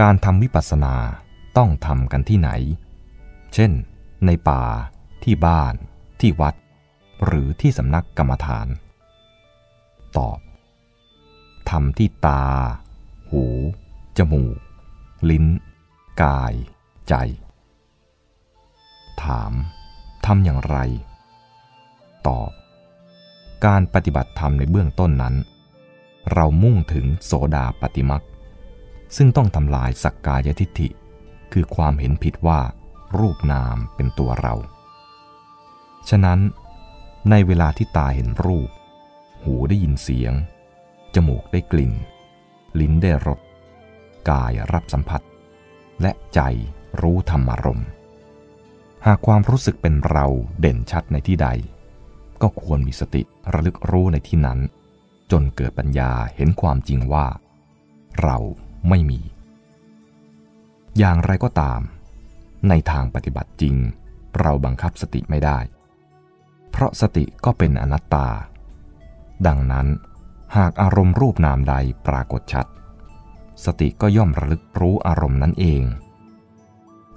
การทำวิปัสสนาต้องทำกันที่ไหน เช่น ในป่า ที่บ้าน ที่วัด หรือที่สำนักกรรมฐาน ตอบทำที่ตา หู จมูก ลิ้น กาย ใจ ถามทำอย่างไร ตอบ การปฏิบัติธรรมในเบื้องต้นนั้น เรามุ่งถึงโสดาปฏิมักซึ่งต้องทำลายสักกายทิฏฐิ คือความเห็นผิดว่ารูปนามเป็นตัวเรา ฉะนั้น ในเวลาที่ตาเห็นรูป หูได้ยินเสียง จมูกได้กลิ่น ลิ้นได้รส กายรับสัมผัส และใจรู้ธรรมารมณ์หากความรู้สึกเป็นเราเด่นชัดในที่ใด ก็ควรมีสติระลึกรู้ในที่นั้น จนเกิดปัญญาเห็นความจริงว่า เราไม่มี อย่างไรก็ตาม ในทางปฏิบัติจริง เราบังคับสติไม่ได้ เพราะสติก็เป็นอนัตตา ดังนั้น หากอารมณ์รูปนามใดปรากฏชัด สติก็ย่อมระลึกรู้อารมณ์นั้นเอง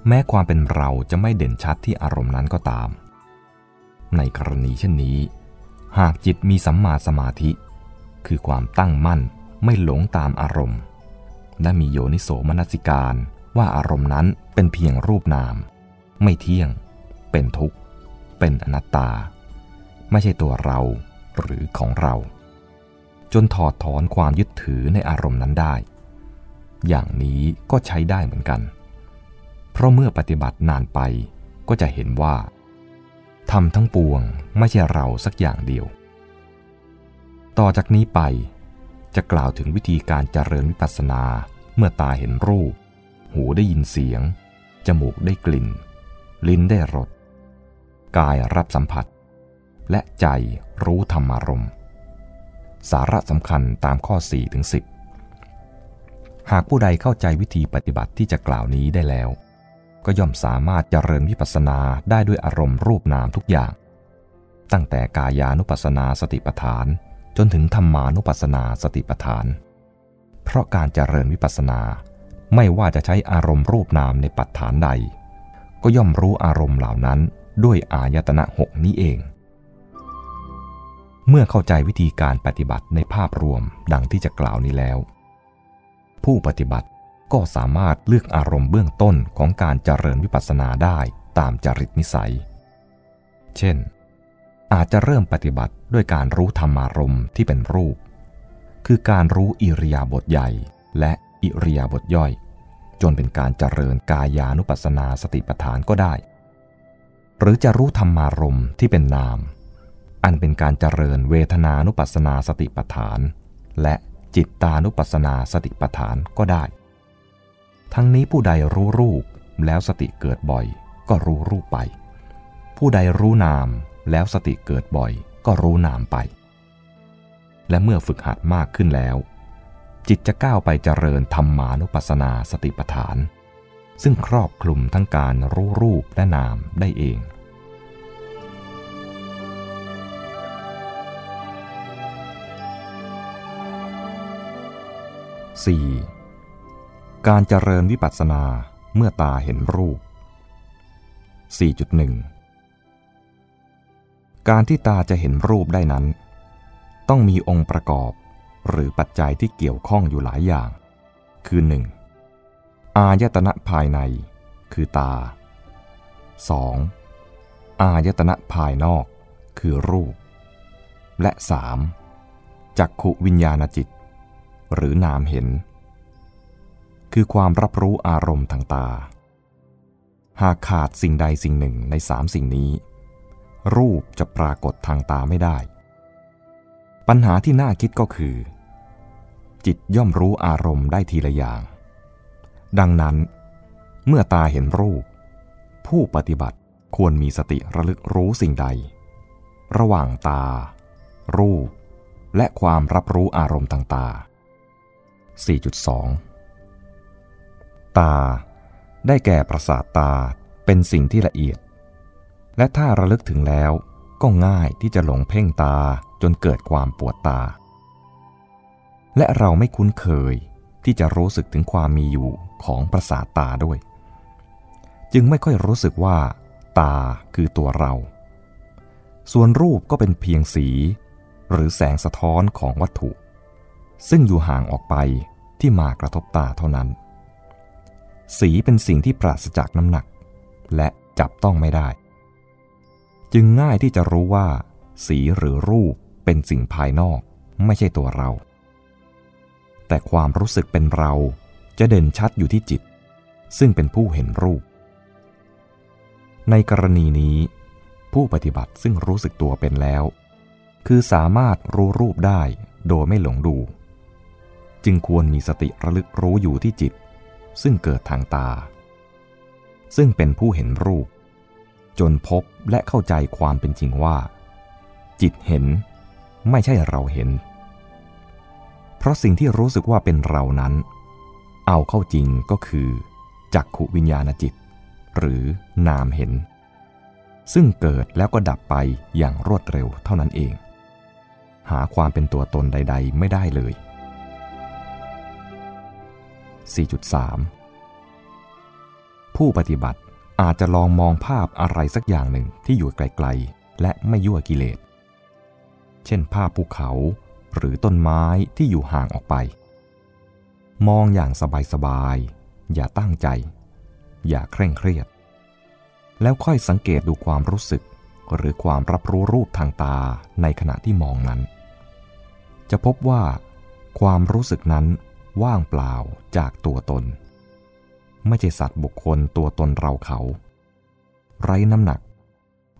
แม้ความเป็นเราจะไม่เด่นชัดที่อารมณ์นั้นก็ตาม ในกรณีเช่นนี้ หากจิตมีสัมมาสมาธิ คือความตั้งมั่นไม่หลงตามอารมณ์ และมีโยนิโสมนสิการว่าอารมณ์นั้นเป็นเพียงรูปนาม ไม่เที่ยง เป็นทุกข์ เป็นอนัตตา ไม่ใช่ตัวเราหรือของเรา จนถอดถอนความยึดถือในอารมณ์นั้นได้ อย่างนี้ก็ใช้ได้เหมือนกัน เพราะเมื่อปฏิบัตินานไปก็จะเห็นว่าทำทั้งปวงไม่ใช่เราสักอย่างเดียว ต่อจากนี้ไปจะกล่าวถึงวิธีการเจริญวิปัสสนาเมื่อตาเห็นรูป หูได้ยินเสียง จมูกได้กลิ่น ลิ้นได้รส กายรับสัมผัส และใจรู้ธรรมารมณ์สาระสำคัญตามข้อ 4 ถึง 10 หากผู้ใดเข้าใจวิธีปฏิบัติที่จะกล่าวนี้ได้แล้ว ก็ย่อมสามารถเจริญวิปัสสนาได้ด้วยอารมณ์รูปนามทุกอย่าง ตั้งแต่กายานุปัสสนาสติปัฏฐาน จนถึงธรรมานุปัสสนาสติปัฏฐาน เพราะการเจริญวิปัสสนาไม่ว่าจะใช้อารมณ์รูปนามในปัฏฐานใด ก็ย่อมรู้อารมณ์เหล่านั้นด้วยอายตนะหกนี้เอง เมื่อเข้าใจวิธีการปฏิบัติในภาพรวมดังที่จะกล่าวนี้แล้ว ผู้ปฏิบัติก็สามารถเลือกอารมณ์เบื้องต้นของการเจริญวิปัสสนาได้ตามจริตนิสัย เช่น อาจจะเริ่มปฏิบัติด้วยการรู้ธรรมารมณ์ที่เป็นรูป คือการรู้อิริยาบถใหญ่ และอิริยาบถย่อย จนเป็นการเจริญกายานุปัสสนาสติปัฏฐานก็ได้ หรือจะรู้ธรรมารมณ์ที่เป็นนาม อันเป็นการเจริญเวทนานุปัสนาสติปัฏฐาน และจิตตานุปัสสนาสติปัฏฐานก็ได้ ทั้งนี้ผู้ใดรู้รูปแล้วสติเกิดบ่อย ก็รู้รูปไป ผู้ใดรู้นามแล้วสติเกิดบ่อย ก็รู้นามไป และเมื่อฝึกหัดมากขึ้นแล้ว จิตจะก้าวไปเจริญธรรมานุปัสสนาสติปัฏฐาน ซึ่งครอบคลุมทั้งการรู้รูปและนามได้เอง 4. การเจริญวิปัสสนาเมื่อตาเห็นรูป 4.1 การที่ตาจะเห็นรูปได้นั้น ต้องมีองค์ประกอบหรือปัจจัยที่เกี่ยวข้องอยู่หลายอย่าง คือ 1. อายตนะภายใน คือตา 2. อายตนะภายนอก คือรูป และ 3. จักขุวิญญาณจิต หรือนามเห็น คือความรับรู้อารมณ์ทางตา หากขาดสิ่งใดสิ่งหนึ่งในสามสิ่งนี้ รูปจะปรากฏทางตาไม่ได้ ปัญหาที่น่าคิดก็คือ จิตย่อมรู้อารมณ์ได้ทีละอย่าง ดังนั้น เมื่อตาเห็นรูป ผู้ปฏิบัติควรมีสติระลึกรู้สิ่งใด ระหว่างตา รูป และความรับรู้อารมณ์ทางตา 4.2 ตา ได้แก่ประสาทตาเป็นสิ่งที่ละเอียด และถ้าระลึกถึงแล้วก็ง่ายที่จะหลงเพ่งตาจนเกิดความปวดตา และเราไม่คุ้นเคยที่จะรู้สึกถึงความมีอยู่ของประสาทตาด้วย จึงไม่ค่อยรู้สึกว่า ตาคือตัวเรา ส่วนรูปก็เป็นเพียงสี หรือแสงสะท้อนของวัตถุ ซึ่งอยู่ห่างออกไป ที่มากระทบตาเท่านั้น สีเป็นสิ่งที่ปราศจากน้ำหนัก และจับต้องไม่ได้ จึงง่ายที่จะรู้ว่า สีหรือรูปเป็นสิ่งภายนอกไม่ใช่ตัวเรา แต่ความรู้สึกเป็นเราจะเด่นชัดอยู่ที่จิต ซึ่งเป็นผู้เห็นรูป ในกรณีนี้ ผู้ปฏิบัติซึ่งรู้สึกตัวเป็นแล้ว คือสามารถรู้รูปได้โดยไม่หลงดู จึงควรมีสติระลึกรู้อยู่ที่จิต ซึ่งเกิดทางตา ซึ่งเป็นผู้เห็นรูป จนพบและเข้าใจความเป็นจริงว่า จิตเห็นไม่ใช่เราเห็น เพราะสิ่งที่รู้สึกว่าเป็นเรานั้น เอาเข้าจริงก็คือจักขุวิญญาณจิต หรือนามเห็น ซึ่งเกิดแล้วก็ดับไปอย่างรวดเร็วเท่านั้นเอง หาความเป็นตัวตนใด ๆ ไม่ได้เลย 4.3 ผู้ปฏิบัติอาจจะลองมองภาพอะไรสักอย่างหนึ่งที่อยู่ไกลๆ และไม่ยั่วกิเลส เช่นภาพภูเขาหรือต้นไม้ที่อยู่ห่างออกไป มองอย่างสบายๆ อย่าตั้งใจ อย่าเคร่งเครียด แล้วค่อยสังเกตดูความรู้สึกหรือความรับรู้รูปทางตาในขณะที่มองนั้น จะพบว่าความรู้สึกนั้น ว่างเปล่าจากตัวตน ไม่ใช่สัตว์บุคคลตัวตนเราเขา ไร้น้ำหนัก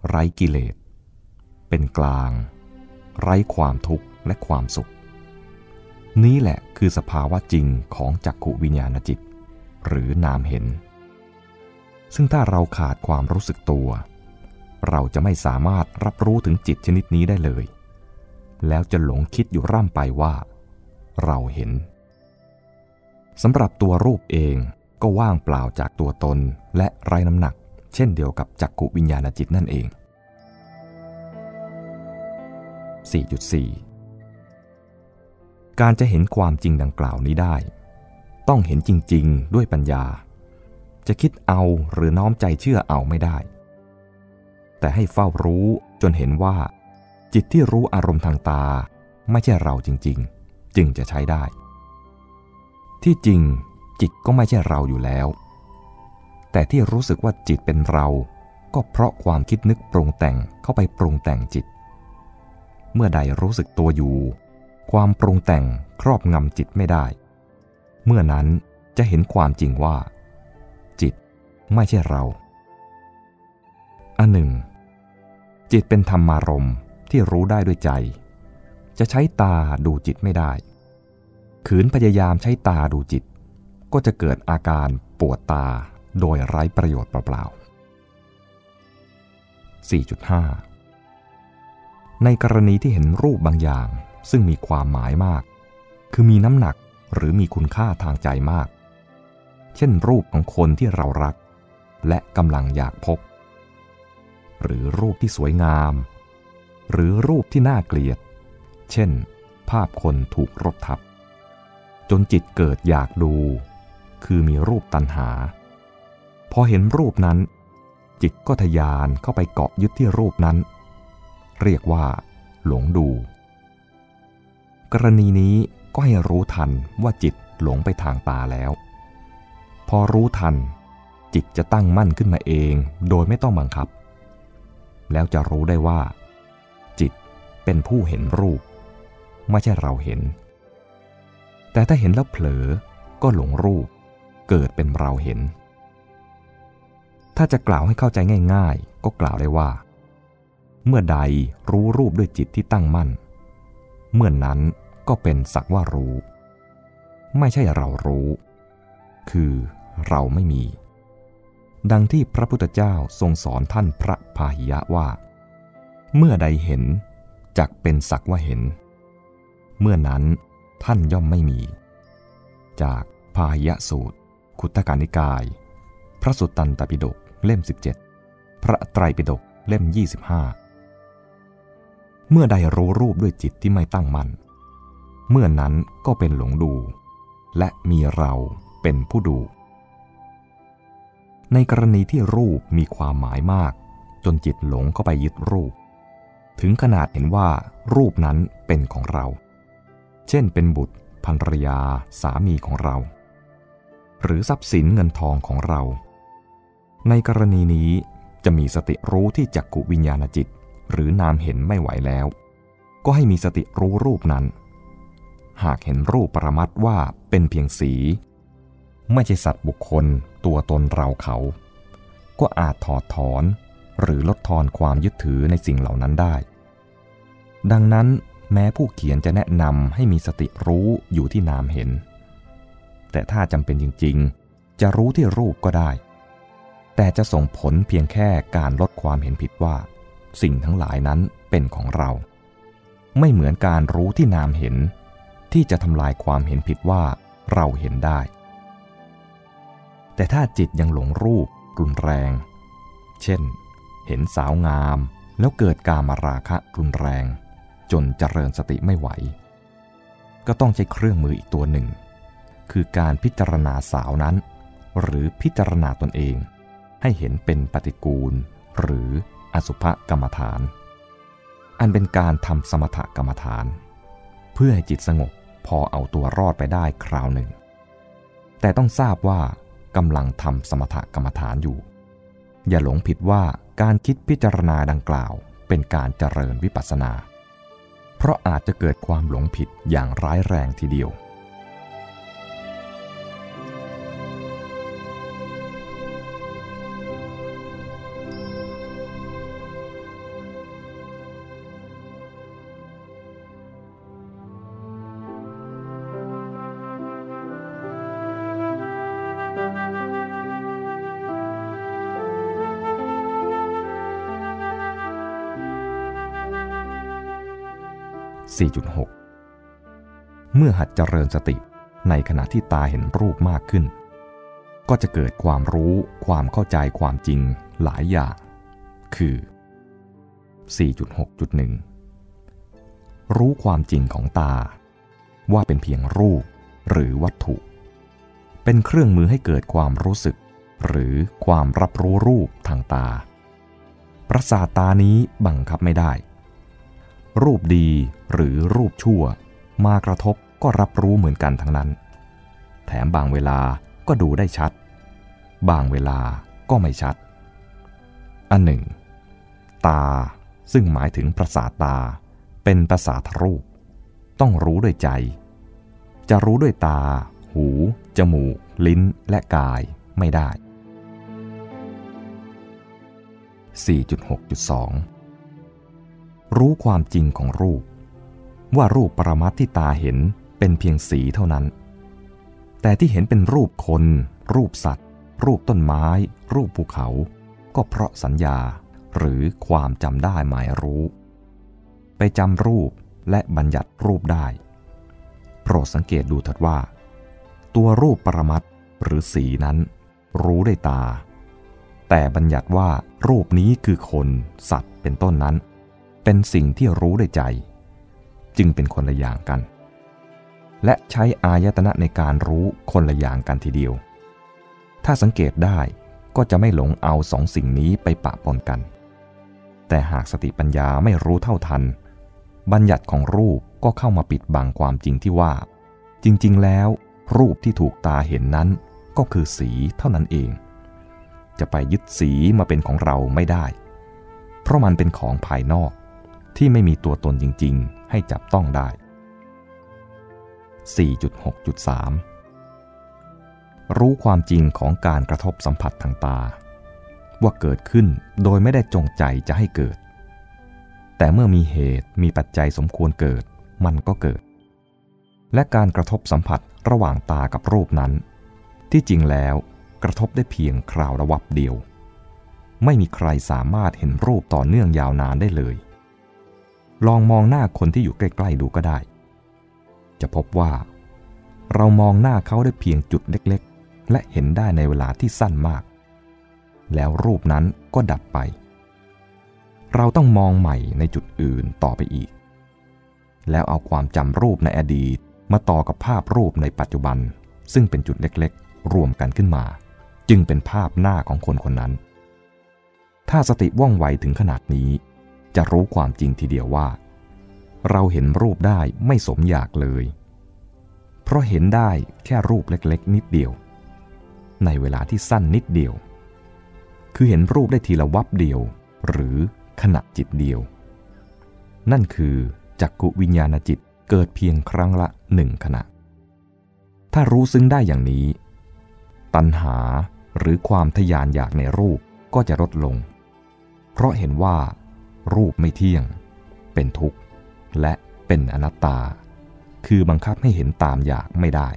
ไร้กิเลส เป็นกลาง ไร้ความทุกข์และความสุข นี้แหละคือสภาวะจริงของจักขุวิญญาณจิต หรือนามเห็น ซึ่งถ้าเราขาดความรู้สึกตัว เราจะไม่สามารถรับรู้ถึงจิตชนิดนี้ได้เลย แล้วจะหลงคิดอยู่ร่ำไปว่า เราเห็น สำหรับตัวรูปเองก็ว่างเปล่าจากตัวตนและไร้น้ำหนัก เช่นเดียวกับจักกุวิญญาณจิตนั่นเอง 4.4 การจะเห็นความจริงดังกล่าวนี้ได้ ต้องเห็นจริงๆ ด้วยปัญญา จะคิดเอาหรือน้อมใจเชื่อเอาไม่ได้ แต่ให้เฝ้ารู้จนเห็นว่า จิตที่รู้อารมณ์ทางตา ไม่ใช่เราจริงๆ จึงจะใช้ได้ ที่จริงจิตก็ไม่ใช่เราอยู่แล้ว แต่ที่รู้สึกว่าจิตเป็นเรา ก็เพราะความคิดนึกปรุงแต่งเข้าไปปรุงแต่งจิต เมื่อใดรู้สึกตัวอยู่ ความปรุงแต่งครอบงำจิตไม่ได้ เมื่อนั้นจะเห็นความจริงว่า จิตไม่ใช่เรา อันหนึ่ง จิตเป็นธรรมารมที่รู้ได้ด้วยใจ จะใช้ตาดูจิตไม่ได้ ขืนพยายามใช้ตาดูจิต ก็จะเกิดอาการปวดตาโดยไร้ประโยชน์เปล่าๆ 4.5 ในกรณีที่เห็นรูปบางอย่างซึ่งมีความหมายมาก คือมีน้ำหนักหรือมีคุณค่าทางใจมาก เช่นรูปของคนที่เรารัก และกำลังอยากพบ หรือรูปที่สวยงาม หรือรูปที่น่าเกลียด เช่น ภาพคนถูกรถทับ จนจิตเกิดอยากดู คือมีรูปตัณหา พอเห็นรูปนั้น จิตก็ทยานเข้าไปเกาะยึดที่รูปนั้น เรียกว่า หลงดู กรณีนี้ก็ให้รู้ทันว่าจิตหลงไปทางตาแล้ว พอรู้ทัน จิตจะตั้งมั่นขึ้นมาเองโดยไม่ต้องบังคับ แล้วจะรู้ได้ว่า จิตเป็นผู้เห็นรูป ไม่ใช่เราเห็น แต่ถ้าเห็นแล้วเผลอก็หลงรูป เกิดเป็นเราเห็น ถ้าจะกล่าวให้เข้าใจง่าย ๆ ก็กล่าวได้ว่า เมื่อใดรู้รูปด้วยจิตที่ตั้งมั่น เมื่อนนั้นก็เป็นสักว่ารู้ ไม่ใช่เรารู้ คือเราไม่มี ดังที่พระพุทธเจ้าทรงสอนท่านพระพาหิยะว่า เมื่อใดเห็นจักเป็นสักว่าเห็น เมื่อนั้น ท่านย่อมไม่มี จากพายะสูตร คุตการนิกาย พระสุตตันตปิฎกเล่ม 17 พระไตรปิฎกเล่ม 25 เมื่อใดรู้รูปด้วยจิตที่ไม่ตั้งมัน่น เมื่อนั้นก็เป็นหลงดู และมีเราเป็นผู้ดู ในกรณีที่รูปมีความหมายมาก จนจิตหลงเข้าไปยึดรูป ถึงขนาดเห็นว่ารูปนั้นเป็นของเรา เช่นเป็นบุตรภรรยาสามีของเรา หรือทรัพย์สินเงินทองของเรา ในกรณีนี้จะมีสติรู้ที่จักกุวิญญาณจิต หรือนามเห็นไม่ไหวแล้ว ก็ให้มีสติรู้รูปนั้น หากเห็นรูปประมัดว่าเป็นเพียงสี ไม่ใช่สัตว์บุคคลตัวตนเราเขา ก็อาจถอดถอนหรือลดทอนความยึดถือในสิ่งเหล่านั้นได้ ดังนั้น แม้ผู้เขียนจะแนะนำให้มีสติรู้อยู่ที่นามเห็น แต่ถ้าจำเป็นจริงๆ จะรู้ที่รูปก็ได้ แต่จะส่งผลเพียงแค่การลดความเห็นผิดว่า สิ่งทั้งหลายนั้นเป็นของเรา ไม่เหมือนการรู้ที่นามเห็น ที่จะทำลายความเห็นผิดว่าเราเห็นได้ แต่ถ้าจิตยังหลงรูปรุนแรง เช่น เห็นสาวงามแล้วเกิดการมาราคะรุนแรง จนเจริญสติไม่ไหว ก็ต้องใช้เครื่องมืออีกตัวหนึ่ง คือการพิจารณาสาวนั้น หรือพิจารณาตนเอง ให้เห็นเป็นปฏิกูล หรืออสุภกรรมฐาน อันเป็นการทำสมถกรรมฐาน เพื่อให้จิตสงบพอเอาตัวรอดไปได้คราวหนึ่ง แต่ต้องทราบว่ากำลังทำสมถกรรมฐานอยู่ อย่าหลงผิดว่าการคิดพิจารณาดังกล่าวเป็นการเจริญวิปัสสนา เพราะอาจจะเกิดความหลงผิดอย่างร้ายแรงทีเดียว 4.6 เมื่อหัดเจริญสติในขณะที่ตาเห็นรูปมากขึ้น ก็จะเกิดความรู้ความเข้าใจความจริงหลายอย่าง คือ 4.6.1 รู้ความจริงของตา ว่าเป็นเพียงรูปหรือวัตถุ เป็นเครื่องมือให้เกิดความรู้สึก หรือความรับรู้รูปทางตา ประสาทตานี้บังคับไม่ได้ รูปดีหรือรูปชั่ว มากระทบก็รับรู้เหมือนกันทั้งนั้น แถมบางเวลาก็ดูได้ชัด บางเวลาก็ไม่ชัด อันหนึ่ง ตาซึ่งหมายถึงประสาตา เป็นประสาทรูป ต้องรู้ด้วยใจ จะรู้ด้วยตา หู จมูก ลิ้นและกายไม่ได้ 4.6.2 รู้ความจริงของรูป ว่ารูปปรมัตที่ตาเห็นเป็นเพียงสีเท่านั้น แต่ที่เห็นเป็นรูปคน รูปสัตว์ รูปต้นไม้ รูปภูเขา ก็เพราะสัญญาหรือความจำได้หมายรู้ ไปจำรูปและบัญญัติรูปได้ โปรดสังเกตดูเถิดว่า ตัวรูปปรมัตหรือสีนั้น รู้ได้ตา แต่บัญญัติว่ารูปนี้คือคนสัตว์เป็นต้นนั้น เป็นสิ่งที่รู้ด้ใจ จึงเป็นคนละอย่างกัน และใช้อายตนะในการรู้คนละอย่างกันทีเดียว ถ้าสังเกตได้ก็จะไม่หลงเอาสองสิ่งนี้ไปปะปนกัน แต่หากสติปัญญาไม่รู้เท่าทัน บัญญัติของรูปก็เข้ามาปิดบังความจริงที่ว่า จริงๆ แล้ว รูปที่ถูกตาเห็นนั้นก็คือสีเท่านั้นเอง จะไปยึดสีมาเป็นของเราไม่ได้ เพราะมันเป็นของภายนอก ที่ไม่มีตัวตนจริงๆ ให้จับต้องได้ 4.6.3 รู้ความจริงของการกระทบสัมผัสทางตา ว่าเกิดขึ้นโดยไม่ได้จงใจจะให้เกิด แต่เมื่อมีเหตุมีปัจจัยสมควรเกิด มันก็เกิด และการกระทบสัมผัสระหว่างตากับรูปนั้น ที่จริงแล้วกระทบได้เพียงคราวระวับเดียว ไม่มีใครสามารถเห็นรูปต่อเนื่องยาวนานได้เลย ลองมองหน้าคนที่อยู่ใกล้ๆดูก็ได้ จะพบว่า เรามองหน้าเขาได้เพียงจุดเล็กๆ และเห็นได้ในเวลาที่สั้นมาก แล้วรูปนั้นก็ดับไป เราต้องมองใหม่ในจุดอื่นต่อไปอีก แล้วเอาความจำรูปในอดีตมาต่อกับภาพรูปในปัจจุบัน ซึ่งเป็นจุดเล็กๆ รวมกันขึ้นมา จึงเป็นภาพหน้าของคนคนนั้น ถ้าสติว่องไวถึงขนาดนี้ จะรู้ความจริงทีเดียวว่า เราเห็นรูปได้ไม่สมอยากเลย เพราะเห็นได้แค่รูปเล็กๆ นิดเดียว ในเวลาที่สั้นนิดเดียว คือเห็นรูปได้ทีละวับเดียว หรือขณะจิตเดียว นั่นคือจักกุวิญญาณจิตเกิดเพียงครั้งละหนึ่งขณะ ถ้ารู้ซึ้งได้อย่างนี้ ตัณหาหรือความทยานอยากในรูปก็จะลดลง เพราะเห็นว่า รูปไม่เที่ยง เป็นทุกข์ และเป็นอนัตตา คือบังคับให้เห็นตามอยากไม่ได้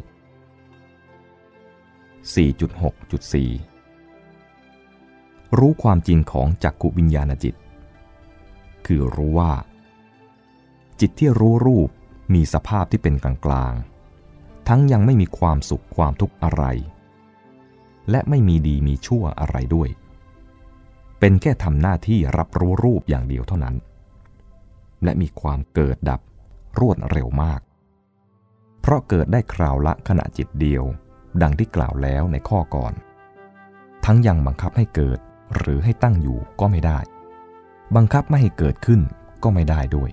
4.6.4 รู้ความจริงของจักกุวิญญาณจิต คือรู้ว่า จิตที่รู้รูปมีสภาพที่เป็นกลางๆ ทั้งยังไม่มีความสุขความทุกข์อะไร และไม่มีดีมีชั่วอะไรด้วย เป็นแค่ทำหน้าที่รับรู้รูปอย่างเดียวเท่านั้น และมีความเกิดดับรวดเร็วมาก เพราะเกิดได้คราวละขณะจิตเดียว ดังที่กล่าวแล้วในข้อก่อน ทั้งยังบังคับให้เกิดหรือให้ตั้งอยู่ก็ไม่ได้ บังคับไม่ให้เกิดขึ้นก็ไม่ได้ด้วย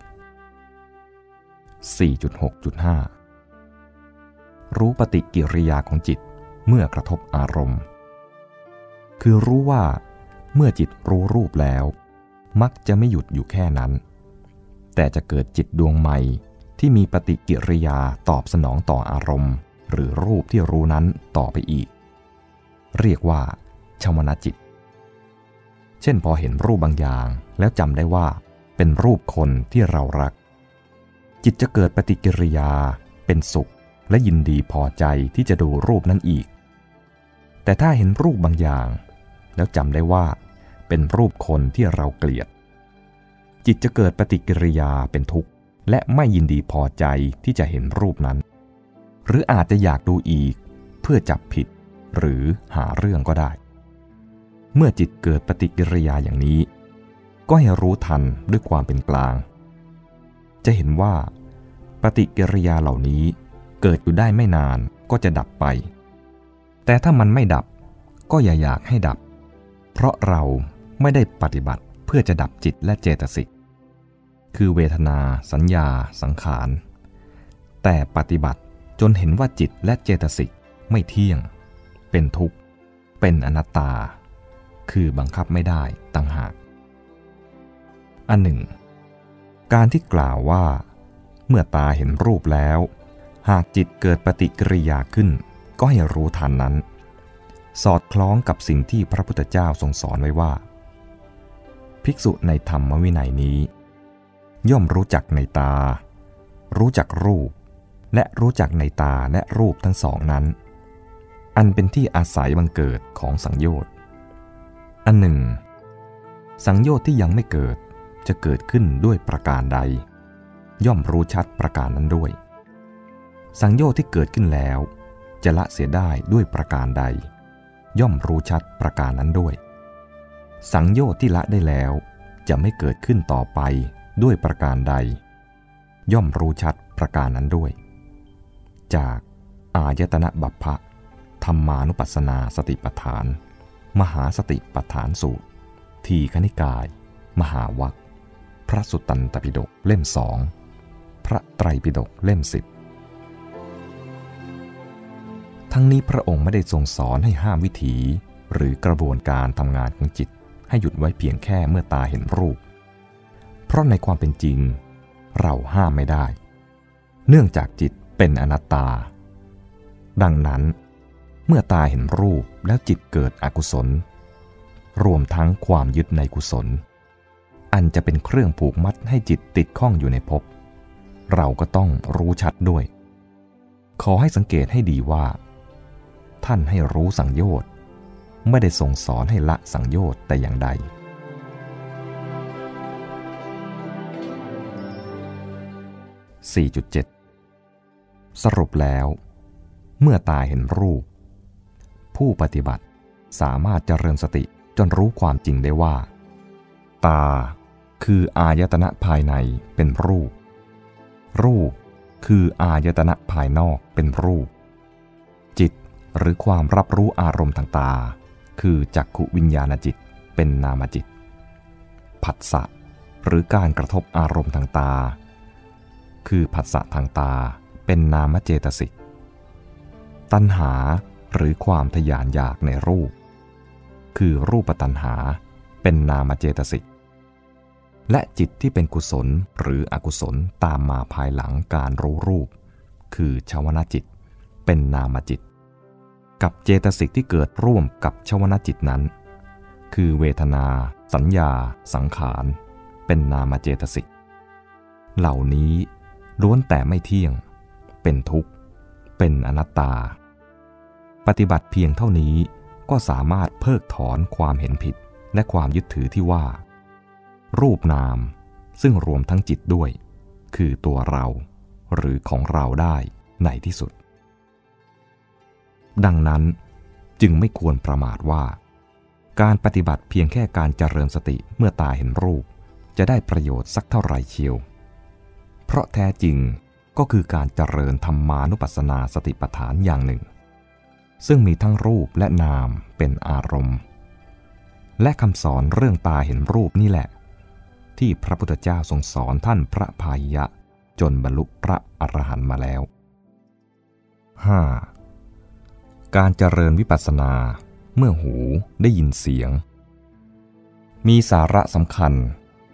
4.6.5 รู้ปฏิกิริยาของจิตเมื่อกระทบอารมณ์ คือรู้ว่า เมื่อจิตรู้รูปแล้ว มักจะไม่หยุดอยู่แค่นั้น แต่จะเกิดจิตดวงใหม่ที่มีปฏิกิริยาตอบสนองต่ออารมณ์ หรือรูปที่รู้นั้นต่อไปอีก เรียกว่าชวนาจิต เช่นพอเห็นรูปบางอย่างแล้วจำได้ว่า เป็นรูปคนที่เรารัก จิตจะเกิดปฏิกิริยา เป็นสุข และยินดีพอใจที่จะดูรูปนั้นอีก แต่ถ้าเห็นรูปบางอย่าง แล้วจำได้ว่า เป็นรูปคนที่เราเกลียด จิตจะเกิดปฏิกิริยาเป็นทุกข์ และไม่ยินดีพอใจที่จะเห็นรูปนั้น หรืออาจจะอยากดูอีก เพื่อจับผิด หรือหาเรื่องก็ได้ เมื่อจิตเกิดปฏิกิริยาอย่างนี้ ก็ให้รู้ทันด้วยความเป็นกลาง จะเห็นว่า ปฏิกิริยาเหล่านี้เกิดอยู่ได้ไม่นานก็จะดับไป แต่ถ้ามันไม่ดับก็อย่าอยากให้ดับ เพราะเราไม่ได้ปฏิบัติเพื่อจะดับจิตและเจตสิก คือเวทนา สัญญา สังขาร แต่ปฏิบัติจนเห็นว่าจิตและเจตสิกไม่เที่ยง เป็นทุกข์ เป็นอนัตตา คือบังคับไม่ได้ตั้งหาก อันหนึ่ง การที่กล่าวว่า เมื่อตาเห็นรูปแล้ว หากจิตเกิดปฏิกิริยาขึ้น ก็ให้รู้ทันนั้น สอดคล้องกับสิ่งที่พระพุทธเจ้าทรงสอนไว้ว่า ภิกษุในธรรมวินัยนี้ ย่อมรู้จักในตา รู้จักรูป และรู้จักในตาและรูปทั้งสองนั้น อันเป็นที่อาศัยบังเกิดของสังโยชน์อันหนึ่ง สังโยชน์ที่ยังไม่เกิดจะเกิดขึ้นด้วยประการใด ย่อมรู้ชัดประการนั้นด้วย สังโยชน์ที่เกิดขึ้นแล้ว จะละเสียได้ด้วยประการใด ย่อมรู้ชัดประการนั้นด้วย สังโยชน์ที่ละได้แล้วจะไม่เกิดขึ้นต่อไปด้วยประการใด ย่อมรู้ชัดประการนั้นด้วย จากอายตนะบัพพะธรรมานุปัสสนาสติปัฏฐาน มหาสติปัฏฐานสูตร ทีคณิกาย มหาวัคพระสุตตันตปิฎกเล่มสอง พระไตรปิฎกเล่มสิบ ทั้งนี้พระองค์ไม่ได้ทรงสอนให้ห้ามวิถี หรือกระบวนการทำงานของจิต ให้หยุดไว้เพียงแค่เมื่อตาเห็นรูป เพราะในความเป็นจริง เราห้ามไม่ได้ เนื่องจากจิตเป็นอนัตตา ดังนั้น เมื่อตาเห็นรูปแล้วจิตเกิดอกุศล รวมทั้งความยึดในกุศล อันจะเป็นเครื่องผูกมัดให้จิตติดข้องอยู่ในภพเราก็ต้องรู้ชัดด้วย ขอให้สังเกตให้ดีว่า ท่านให้รู้สังโยชน์ ไม่ได้ทรงสอนให้ละสังโยชน์แต่อย่างใด 4.7 สรุปแล้ว เมื่อตาเห็นรูป ผู้ปฏิบัติสามารถเจริญสติจนรู้ความจริงได้ว่า ตาคืออายตนะภายในเป็นรูป รูปคืออายตนะภายนอกเป็นรูป จิต หรือความรับรู้อารมณ์ทางตาคือจักขุวิญญาณจิตเป็นนามจิต ผัสสะหรือการกระทบอารมณ์ทางตา คือผัสสะทางตาเป็นนามเจตสิก ตัณหาหรือความทยานอยากในรูป คือรูปตัณหาเป็นนามเจตสิก และจิตที่เป็นกุศลหรืออกุศลตามมาภายหลังการรู้รูป คือชาวนาจิต เป็นนามจิต กับเจตสิกที่เกิดร่วมกับชวนาจิตนั้น คือเวทนา สัญญา สังขาร เป็นนามเจตสิก เหล่านี้ล้วนแต่ไม่เที่ยง เป็นทุกข์ เป็นอนัตตา ปฏิบัติเพียงเท่านี้ก็สามารถเพิกถอนความเห็นผิดและความยึดถือที่ว่า รูปนามซึ่งรวมทั้งจิตด้วย คือตัวเราหรือของเราได้ในที่สุด ดังนั้นจึงไม่ควรประมาทว่า การปฏิบัติเพียงแค่การเจริญสติเมื่อตาเห็นรูป จะได้ประโยชน์สักเท่าไรเชียว เพราะแท้จริงก็คือการเจริญธรรมานุปัสสนาสติปัฏฐานอย่างหนึ่ง ซึ่งมีทั้งรูปและนามเป็นอารมณ์ และคำสอนเรื่องตาเห็นรูปนี่แหละ ที่พระพุทธเจ้าทรงสอนท่านพระพายะ จนบรรลุพระอรหันต์มาแล้ว 5. การเจริญวิปัสสนาเมื่อหูได้ยินเสียง มีสาระสำคัญ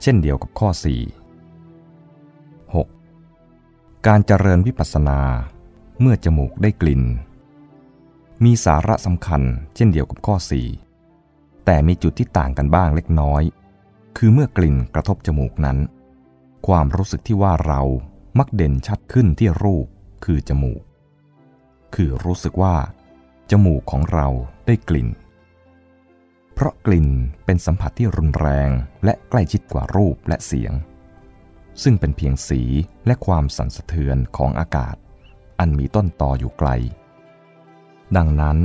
เช่นเดียวกับข้อ 4 6. การเจริญวิปัสสนาเมื่อจมูกได้กลิ่น มีสาระสำคัญเช่นเดียวกับข้อ 4 แต่มีจุดที่ต่างกันบ้างเล็กน้อย คือเมื่อกลิ่นกระทบจมูกนั้น ความรู้สึกที่ว่าเรามักเด่นชัดขึ้นที่รูปคือจมูก คือรู้สึกว่า จมูกของเราได้กลิ่น เพราะกลิ่นเป็นสัมผัสที่รุนแรงและใกล้ชิดกว่ารูปและเสียง ซึ่งเป็นเพียงสีและความสั่นสะเทือนของอากาศ อันมีต้นตออยู่ไกล ดังนั้น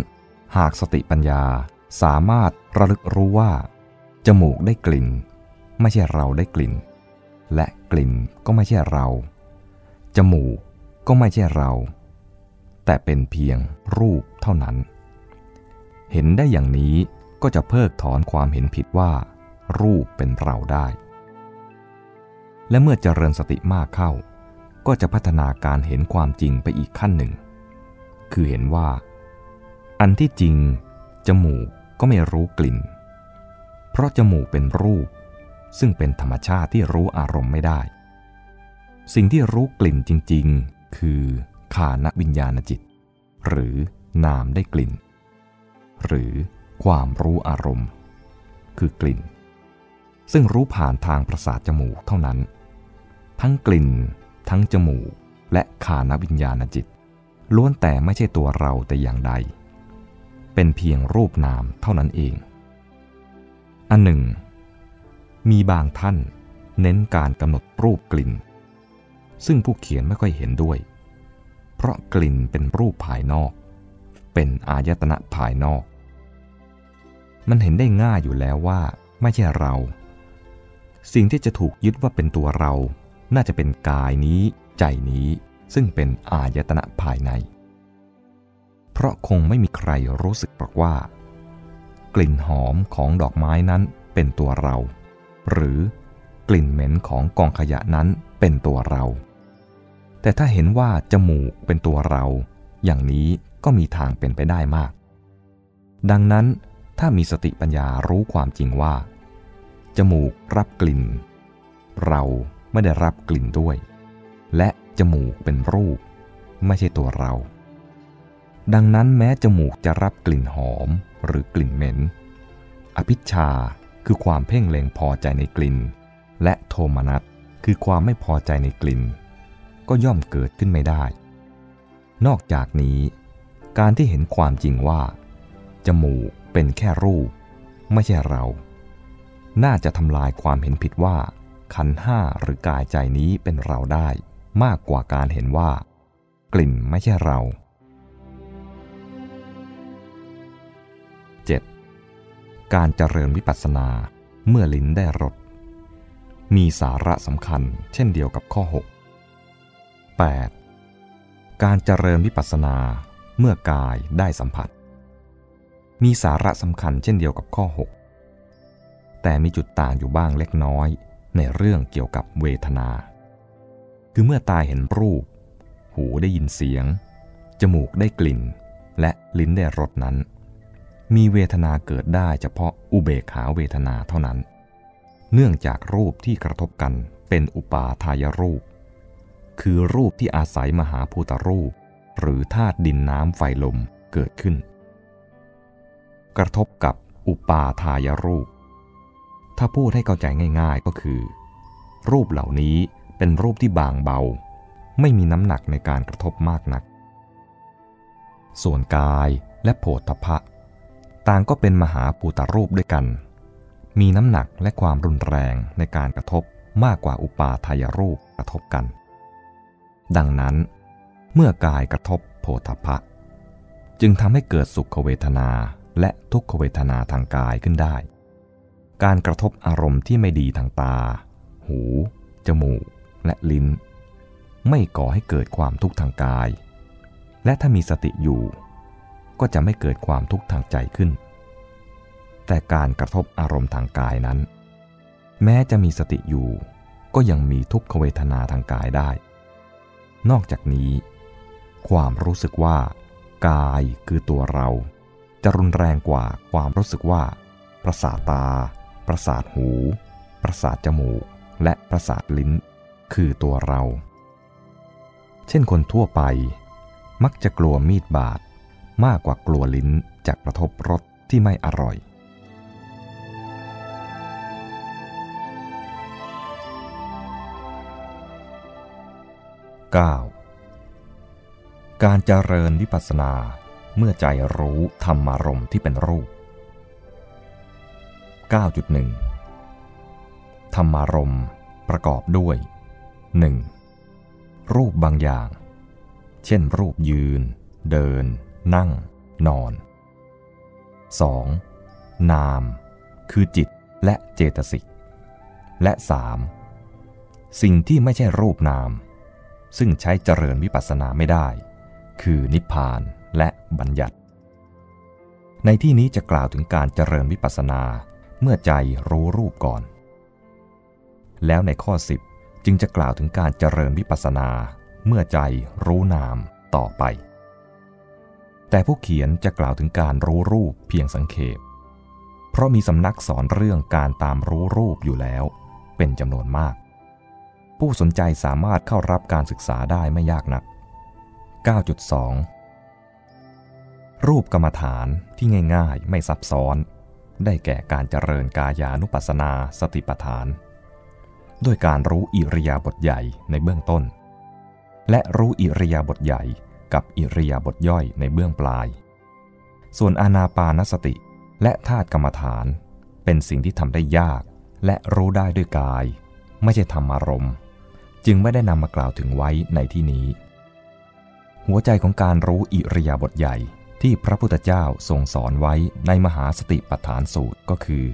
หากสติปัญญาสามารถระลึกรู้ว่า จมูกได้กลิ่น ไม่ใช่เราได้กลิ่น และกลิ่นก็ไม่ใช่เรา จมูกก็ไม่ใช่เรา แต่เป็นเพียงรูปเท่านั้น เห็นได้อย่างนี้ก็จะเพิกถอนความเห็นผิดว่า รูปเป็นเราได้ และเมื่อเจริญสติมากเข้า ก็จะพัฒนาการเห็นความจริงไปอีกขั้นหนึ่ง คือเห็นว่า อันที่จริง จมูกก็ไม่รู้กลิ่น เพราะจมูกเป็นรูป ซึ่งเป็นธรรมชาติที่รู้อารมณ์ไม่ได้ สิ่งที่รู้กลิ่นจริง ๆ คือ ขานวิญญาณจิต หรือนามได้กลิ่น หรือความรู้อารมณ์ คือกลิ่น ซึ่งรู้ผ่านทางประสาทจมูกเท่านั้น ทั้งกลิ่น ทั้งจมูก และขานวิญญาณจิต ล้วนแต่ไม่ใช่ตัวเราแต่อย่างใด เป็นเพียงรูปนามเท่านั้นเอง อันหนึ่ง มีบางท่านเน้นการกำหนดรูปกลิ่น ซึ่งผู้เขียนไม่ค่อยเห็นด้วย เพราะกลิ่นเป็นรูปภายนอก เป็นอายตนะภายนอก มันเห็นได้ง่ายอยู่แล้วว่าไม่ใช่เรา สิ่งที่จะถูกยึดว่าเป็นตัวเรา น่าจะเป็นกายนี้ใจนี้ซึ่งเป็นอายตนะภายใน เพราะคงไม่มีใครรู้สึกหรอกว่า กลิ่นหอมของดอกไม้นั้นเป็นตัวเรา หรือกลิ่นเหม็นของกองขยะนั้นเป็นตัวเรา แต่ถ้าเห็นว่าจมูกเป็นตัวเรา อย่างนี้ก็มีทางเป็นไปได้มาก ดังนั้นถ้ามีสติปัญญารู้ความจริงว่า จมูกรับกลิ่น เราไม่ได้รับกลิ่นด้วย และจมูกเป็นรูป ไม่ใช่ตัวเรา ดังนั้นแม้จมูกจะรับกลิ่นหอมหรือกลิ่นเหม็น อภิชาคือความเพ่งเล็งพอใจในกลิ่น และโทมนัสคือความไม่พอใจในกลิ่น ก็ย่อมเกิดขึ้นไม่ได้ นอกจากนี้ การที่เห็นความจริงว่า จมูกเป็นแค่รูป ไม่ใช่เรา น่าจะทำลายความเห็นผิดว่า ขันห้าหรือกายใจนี้เป็นเราได้มากกว่าการเห็นว่า กลิ่นไม่ใช่เรา 7. การเจริญวิปัสสนาเมื่อลิ้นได้รสมีสาระสำคัญเช่นเดียวกับข้อ 6 8. การเจริญวิปัสสนาเมื่อกายได้สัมผัส มีสาระสำคัญเช่นเดียวกับข้อ 6 แต่มีจุดต่างอยู่บ้างเล็กน้อยในเรื่องเกี่ยวกับเวทนา คือเมื่อตาเห็นรูป หูได้ยินเสียง จมูกได้กลิ่น และลิ้นได้รสนั้น มีเวทนาเกิดได้เฉพาะอุเบกขาเวทนาเท่านั้น เนื่องจากรูปที่กระทบกันเป็นอุปาทายรูป คือรูปที่อาศัยมหาภูตรูป หรือธาตุดินน้ำไฟลมเกิดขึ้น กระทบกับอุปาทายรูป ถ้าพูดให้เข้าใจง่าย ๆก็คือ รูปเหล่านี้เป็นรูปที่บางเบา ไม่มีน้ำหนักในการกระทบมากนัก ส่วนกายและโผฏฐะต่างก็เป็นมหาภูตรูปด้วยกัน มีน้ำหนักและความรุนแรงในการกระทบมากกว่าอุปาทายรูปกระทบกัน ดังนั้น เมื่อกายกระทบโผฏฐะจึงทำให้เกิดสุขเวทนาและทุกขเวทนาทางกายขึ้นได้ การกระทบอารมณ์ที่ไม่ดีทางตา หู จมูก และลิ้น ไม่ก่อให้เกิดความทุกข์ทางกาย และถ้ามีสติอยู่ ก็จะไม่เกิดความทุกข์ทางใจขึ้น แต่การกระทบอารมณ์ทางกายนั้น แม้จะมีสติอยู่ ก็ยังมีทุกขเวทนาทางกายได้ นอกจากนี้ ความรู้สึกว่า กายคือตัวเรา จะรุนแรงกว่าความรู้สึกว่า ประสาตา ประสาทหู ประสาทจมูก และประสาทลิ้น คือตัวเรา เช่นคนทั่วไป มักจะกลัวมีดบาดมากกว่ากลัวลิ้นจากกระทบรสที่ไม่อร่อย 9. การเจริญวิปัสสนาเมื่อใจรู้ธรรมารมที่เป็นรูป 9.1 ธรรมารมประกอบด้วย 1. รูปบางอย่าง เช่นรูปยืน เดิน นั่ง นอน 2. นาม คือจิตและเจตสิก และ 3. สิ่งที่ไม่ใช่รูปนาม ซึ่งใช้เจริญวิปัสสนาไม่ได้ คือนิพพานและบัญญัติ ในที่นี้จะกล่าวถึงการเจริญวิปัสสนาเมื่อใจรู้รูปก่อน แล้วในข้อ 10 จึงจะกล่าวถึงการเจริญวิปัสสนาเมื่อใจรู้นามต่อไป แต่ผู้เขียนจะกล่าวถึงการรู้รูปเพียงสังเขป เพราะมีสำนักสอนเรื่องการตามรู้รูปอยู่แล้วเป็นจำนวนมาก ผู้สนใจสามารถเข้ารับการศึกษาได้ไม่ยากนัก 9.2 รูปกรรมฐานที่ง่ายๆ ไม่ซับซ้อน ได้แก่การเจริญกายานุปัสสนาสติปัฏฐาน ด้วยการรู้อิริยาบถใหญ่ในเบื้องต้น และรู้อิริยาบถใหญ่กับอิริยาบถย่อยในเบื้องปลาย ส่วนอานาปานสติและธาตุกรรมฐานเป็นสิ่งที่ทำได้ยากและรู้ได้ด้วยกาย ไม่ใช่ธรรมารมณ์ จึงไม่ได้นำมากล่าวถึงไว้ในที่นี้ หัวใจของการรู้อิริยาบถใหญ่ที่พระพุทธเจ้าทรงสอนไว้ในมหาสติปัฏฐานสูตรก็คือ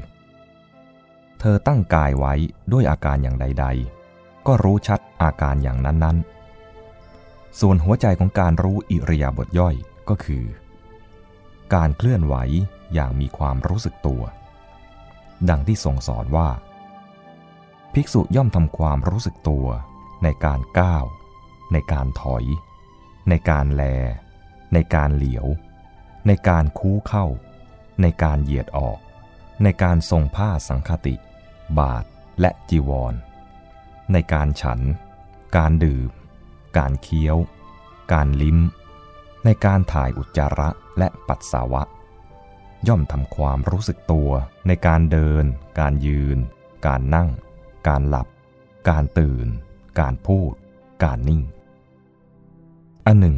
เธอตั้งกายไว้ด้วยอาการอย่างใด ๆ ก็รู้ชัดอาการอย่างนั้น ๆ ส่วนหัวใจของการรู้อิริยาบถย่อยก็คือ การเคลื่อนไหวอย่างมีความรู้สึกตัว ดังที่ทรงสอนว่า ภิกษุย่อมทำความรู้สึกตัว ในการก้าว ในการถอย ในการแล ในการเหลียว ในการคู้เข้า ในการเหยียดออก ในการทรงผ้าสังคติ บาทและจีวร ในการฉัน การดื่ม การเคี้ยว การลิ้ม ในการถ่ายอุจจาระและปัสสาวะ ย่อมทำความรู้สึกตัวในการเดิน การยืน การนั่ง การหลับ การตื่น การพูด การนิ่ง อันหนึ่ง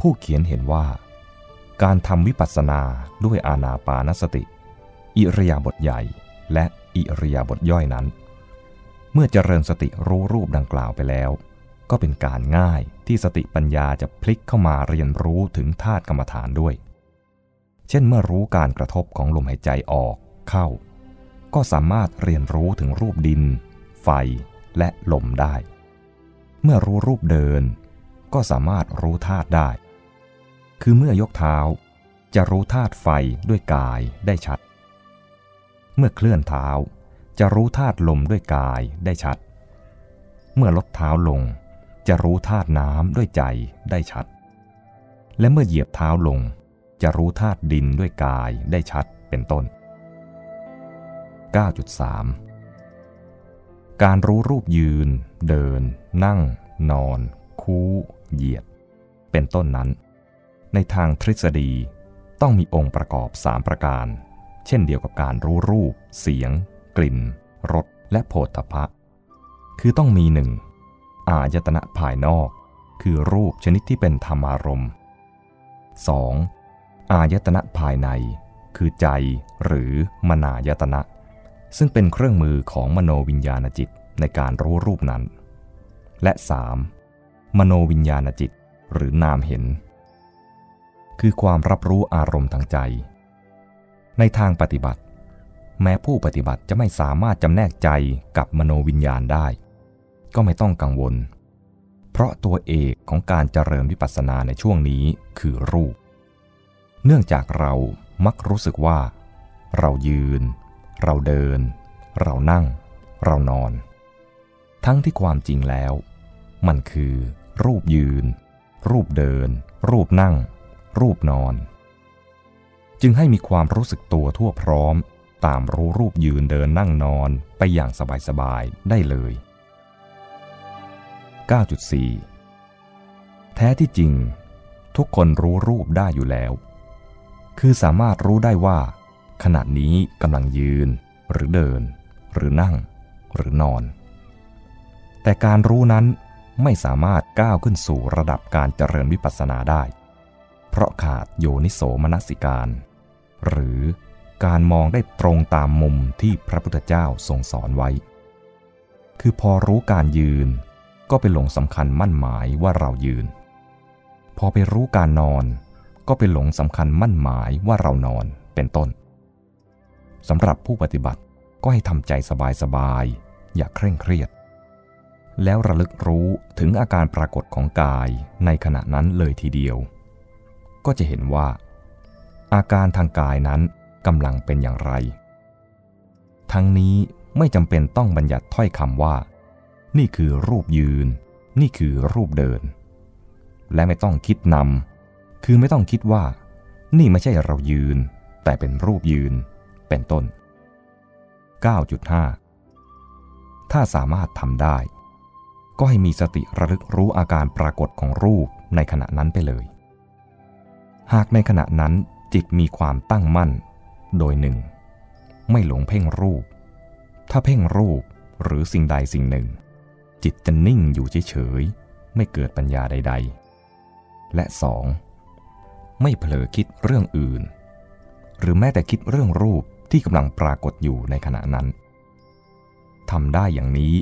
ผู้เขียนเห็นว่า การทำวิปัสสนาด้วยอานาปานสติ อิริยาบถใหญ่และอิริยาบถย่อยนั้น เมื่อเจริญสติรู้รูปดังกล่าวไปแล้ว ก็เป็นการง่ายที่สติปัญญาจะพลิกเข้ามาเรียนรู้ถึงธาตุกรรมฐานด้วย เช่นเมื่อรู้การกระทบของลมหายใจออกเข้า ก็สามารถเรียนรู้ถึงรูปดิน ไฟ และลมได้ เมื่อรู้รูปเดิน ก็สามารถรู้ธาตุได้ คือเมื่อยกเท้า จะรู้ธาตุไฟด้วยกายได้ชัด เมื่อเคลื่อนเท้า จะรู้ธาตุลมด้วยกายได้ชัด เมื่อลดเท้าลง จะรู้ธาตุน้ำด้วยใจได้ชัด และเมื่อเหยียบเท้าลง จะรู้ธาตุดินด้วยกายได้ชัดเป็นต้น 9.3 การรู้รูปยืน เดิน นั่ง นอน คู้ เหยียด เป็นต้นนั้น ในทางทฤษฎีต้องมีองค์ประกอบสามประการ เช่นเดียวกับการรู้รูป เสียง กลิ่น รส และโผฏฐพะคือต้องมีหนึ่งอายตนะภายนอก คือรูปชนิดที่เป็นธรรมารมณ์ 2. อายตนะภายใน คือใจหรือมนายตนะ ซึ่งเป็นเครื่องมือของมโนวิญญาณจิตในการรู้รูปนั้น และ 3. มโนวิญญาณจิตหรือนามเห็น คือความรับรู้อารมณ์ทางใจ ในทางปฏิบัติ แม้ผู้ปฏิบัติจะไม่สามารถจำแนกใจกับมโนวิญญาณได้ ก็ไม่ต้องกังวล เพราะตัวเอกของการเจริญวิปัสสนาในช่วงนี้คือรูป เนื่องจากเรามักรู้สึกว่า เรายืน เราเดิน เรานั่ง เรานอน ทั้งที่ความจริงแล้ว มันคือ รูปยืน รูปเดิน รูปนั่ง รูปนอน จึงให้มีความรู้สึกตัวทั่วพร้อม ตามรู้รูปยืนเดินนั่งนอนไปอย่างสบายๆได้เลย 9.4 แท้ที่จริง ทุกคนรู้รูปได้อยู่แล้ว คือสามารถรู้ได้ว่า ขณะนี้กำลังยืน หรือเดิน หรือนั่ง หรือนอน แต่การรู้นั้นไม่สามารถก้าวขึ้นสู่ระดับการเจริญวิปัสสนาได้ เพราะขาดโยนิโสมนสิการ หรือการมองได้ตรงตามมุมที่พระพุทธเจ้าทรงสอนไว้ คือพอรู้การยืน ก็ไปหลงสำคัญมั่นหมายว่าเรายืน พอไปรู้การนอน ก็ไปหลงสำคัญมั่นหมายว่าเรานอนเป็นต้น สำหรับผู้ปฏิบัติก็ให้ทำใจสบายๆ อย่าเคร่งเครียด แล้วระลึกรู้ถึงอาการปรากฏของกายในขณะนั้นเลยทีเดียว ก็จะเห็นว่า อาการทางกายนั้นกำลังเป็นอย่างไร ทั้งนี้ไม่จำเป็นต้องบัญญัติถ้อยคำว่า นี่คือรูปยืน นี่คือรูปเดิน และไม่ต้องคิดนำคือไม่ต้องคิดว่า นี่ไม่ใช่เรายืน แต่เป็นรูปยืน เป็นต้น 9.5 ถ้าสามารถทำได้ ก็ให้มีสติระลึกรู้อาการปรากฏของรูปในขณะนั้นไปเลย หากในขณะนั้นจิตมีความตั้งมั่น โดยหนึ่ง ไม่หลงเพ่งรูป ถ้าเพ่งรูปหรือสิ่งใดสิ่งหนึ่ง จิตจะนิ่งอยู่เฉยๆไม่เกิดปัญญาใด ๆ และสองไม่เผลอคิดเรื่องอื่น หรือแม้แต่คิดเรื่องรูป ที่กำลังปรากฏอยู่ในขณะนั้นทำได้อย่างนี้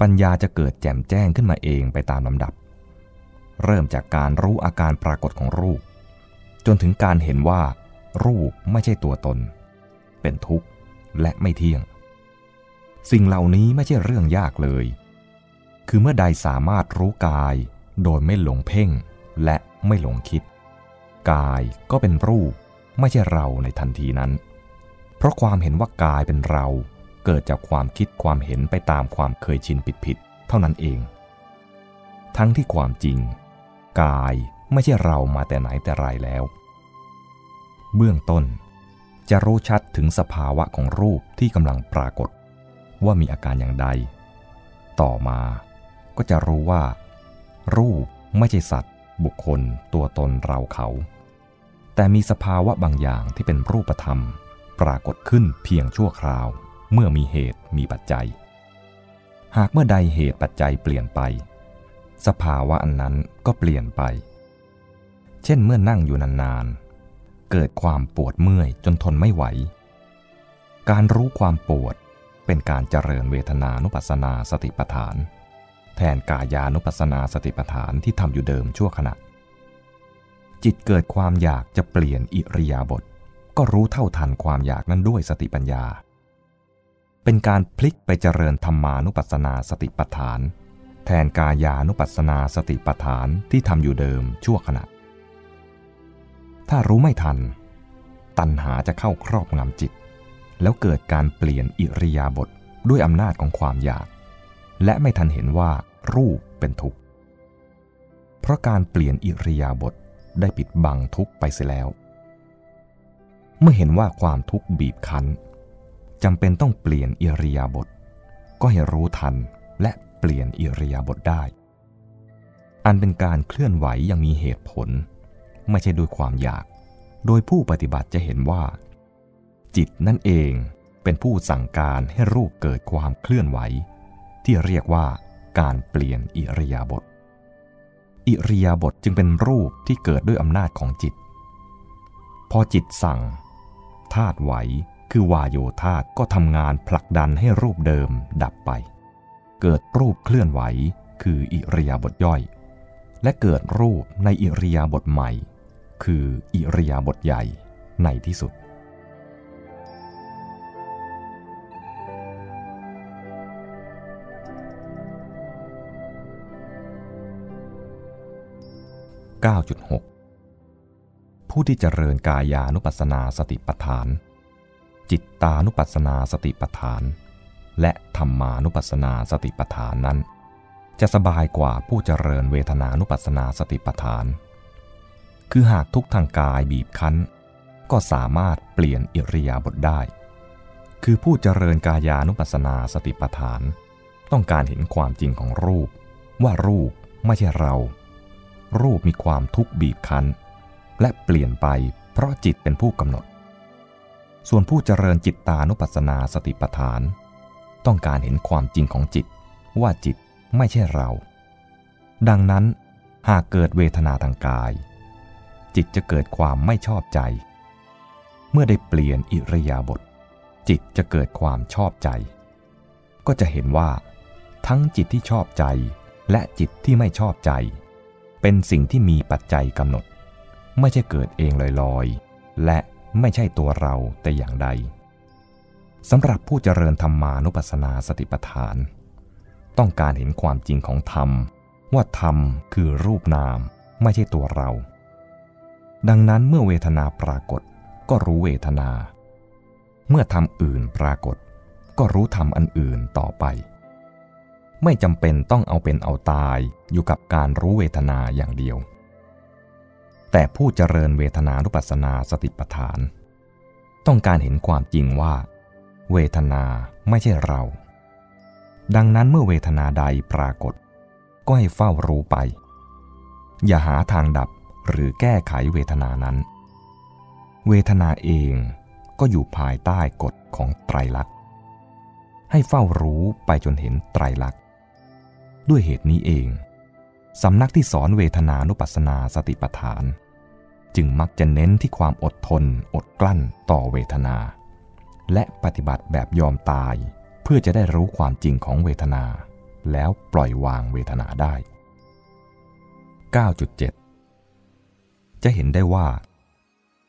ปัญญาจะเกิดแจ่มแจ้งขึ้นมาเองไปตามลำดับ เริ่มจากการรู้อาการปรากฏของรูป จนถึงการเห็นว่า รูปไม่ใช่ตัวตน เป็นทุกข์และไม่เที่ยง สิ่งเหล่านี้ไม่ใช่เรื่องยากเลย คือเมื่อใดสามารถรู้กาย โดยไม่หลงเพ่งและไม่หลงคิด กายก็เป็นรูปไม่ใช่เราในทันทีนั้น เพราะความเห็นว่ากายเป็นเรา เกิดจากความคิดความเห็นไปตามความเคยชินผิดๆเท่านั้นเอง ทั้งที่ความจริง กายไม่ใช่เรามาแต่ไหนแต่ไรแล้ว เบื้องต้น จะรู้ชัดถึงสภาวะของรูปที่กำลังปรากฏ ว่ามีอาการอย่างใด ต่อมาก็จะรู้ว่า รูปไม่ใช่สัตว์ บุคคล ตัวตนเราเขา แต่มีสภาวะบางอย่างที่เป็นรูปธรรม ปรากฏขึ้นเพียงชั่วคราว เมื่อมีเหตุมีปัจจัย หากเมื่อใดเหตุปัจจัยเปลี่ยนไป สภาวะอันนั้นก็เปลี่ยนไป เช่นเมื่อนั่งอยู่นานๆ เกิดความปวดเมื่อยจนทนไม่ไหว การรู้ความปวดเป็นการเจริญเวทนานุปัสสนาสติปัฏฐาน แทนกายานุปัสสนาสติปัฏฐานที่ทำอยู่เดิมชั่วขณะจิตเกิดความอยากจะเปลี่ยนอิริยาบถ ก็รู้เท่าทันความอยากนั้นด้วยสติปัญญา เป็นการพลิกไปเจริญธรรมานุปัสสนาสติปัฏฐาน แทนกายานุปัสสนาสติปัฏฐานที่ทำอยู่เดิมชั่วขณะ ถ้ารู้ไม่ทัน ตัณหาจะเข้าครอบงำจิต แล้วเกิดการเปลี่ยนอิริยาบถด้วยอำนาจของความอยาก และไม่ทันเห็นว่ารูปเป็นทุกข์ เพราะการเปลี่ยนอิริยาบถได้ปิดบังทุกข์ไปเสียแล้ว เมื่อเห็นว่าความทุกข์บีบคั้นจำเป็นต้องเปลี่ยนอิริยาบถก็ให้รู้ทันและเปลี่ยนอิริยาบถได้ อันเป็นการเคลื่อนไหวยังมีเหตุผล ไม่ใช่ด้วยความอยาก โดยผู้ปฏิบัติจะเห็นว่า จิตนั่นเองเป็นผู้สั่งการให้รูปเกิดความเคลื่อนไหว ที่เรียกว่าการเปลี่ยนอิริยาบถอิริยาบถจึงเป็นรูปที่เกิดด้วยอำนาจของจิต พอจิตสั่ง ธาตุไหว คือวายโยธาตุก็ทำงานผลักดันให้รูปเดิมดับไป เกิดรูปเคลื่อนไหว คืออิริยาบถย่อย และเกิดรูปในอิริยาบถใหม่ คืออิริยาบถใหญ่ในที่สุด 9.6 ผู้ที่เจริญกายานุปัสสนาสติปัฏฐาน จิตตานุปัสสนาสติปัฏฐาน และธรรมานุปัสสนาสติปัฏฐานนั้น จะสบายกว่าผู้เจริญเวทนานุปัสสนาสติปัฏฐาน คือหากทุกทางกายบีบคั้น ก็สามารถเปลี่ยนอิริยาบถได้ คือผู้เจริญกายานุปัสสนาสติปัฏฐาน ต้องการเห็นความจริงของรูป ว่ารูปไม่ใช่เรา รูปมีความทุกข์บีบคั้น และเปลี่ยนไปเพราะจิตเป็นผู้กำหนด ส่วนผู้เจริญจิตตานุปัสสนาสติปัฏฐาน ต้องการเห็นความจริงของจิตว่าจิตไม่ใช่เรา ดังนั้นหากเกิดเวทนาทางกาย จิตจะเกิดความไม่ชอบใจ เมื่อได้เปลี่ยนอิริยาบถจิตจะเกิดความชอบใจ ก็จะเห็นว่า ทั้งจิตที่ชอบใจและจิตที่ไม่ชอบใจ เป็นสิ่งที่มีปัจจัยกำหนด ไม่ใช่เกิดเองลอยๆ และไม่ใช่ตัวเราแต่อย่างใดสำหรับผู้เจริญธรรมานุปัสสนาสติปัฏฐาน ต้องการเห็นความจริงของธรรม ว่าธรรมคือรูปนาม ไม่ใช่ตัวเรา ดังนั้นเมื่อเวทนาปรากฏก็รู้เวทนา เมื่อธรรมอื่นปรากฏ ก็รู้ธรรมอันอื่นต่อไป ไม่จำเป็นต้องเอาเป็นเอาตายอยู่กับการรู้เวทนาอย่างเดียว แต่ผู้เจริญเวทนานุปัสสนาสติปัฏฐาน ต้องการเห็นความจริงว่า เวทนาไม่ใช่เรา ดังนั้นเมื่อเวทนาใดปรากฏ ก็ให้เฝ้ารู้ไป อย่าหาทางดับหรือแก้ไขเวทนานั้น เวทนาเองก็อยู่ภายใต้กฎของไตรลักษณ์ ให้เฝ้ารู้ไปจนเห็นไตรลักษณ์ ด้วยเหตุนี้เอง สำนักที่สอนเวทนานุปัสสนาสติปัฏฐาน จึงมักจะเน้นที่ความอดทน อดกลั้นต่อเวทนา และปฏิบัติแบบยอมตาย เพื่อจะได้รู้ความจริงของเวทนา แล้วปล่อยวางเวทนาได้ 9.7 จะเห็นได้ว่า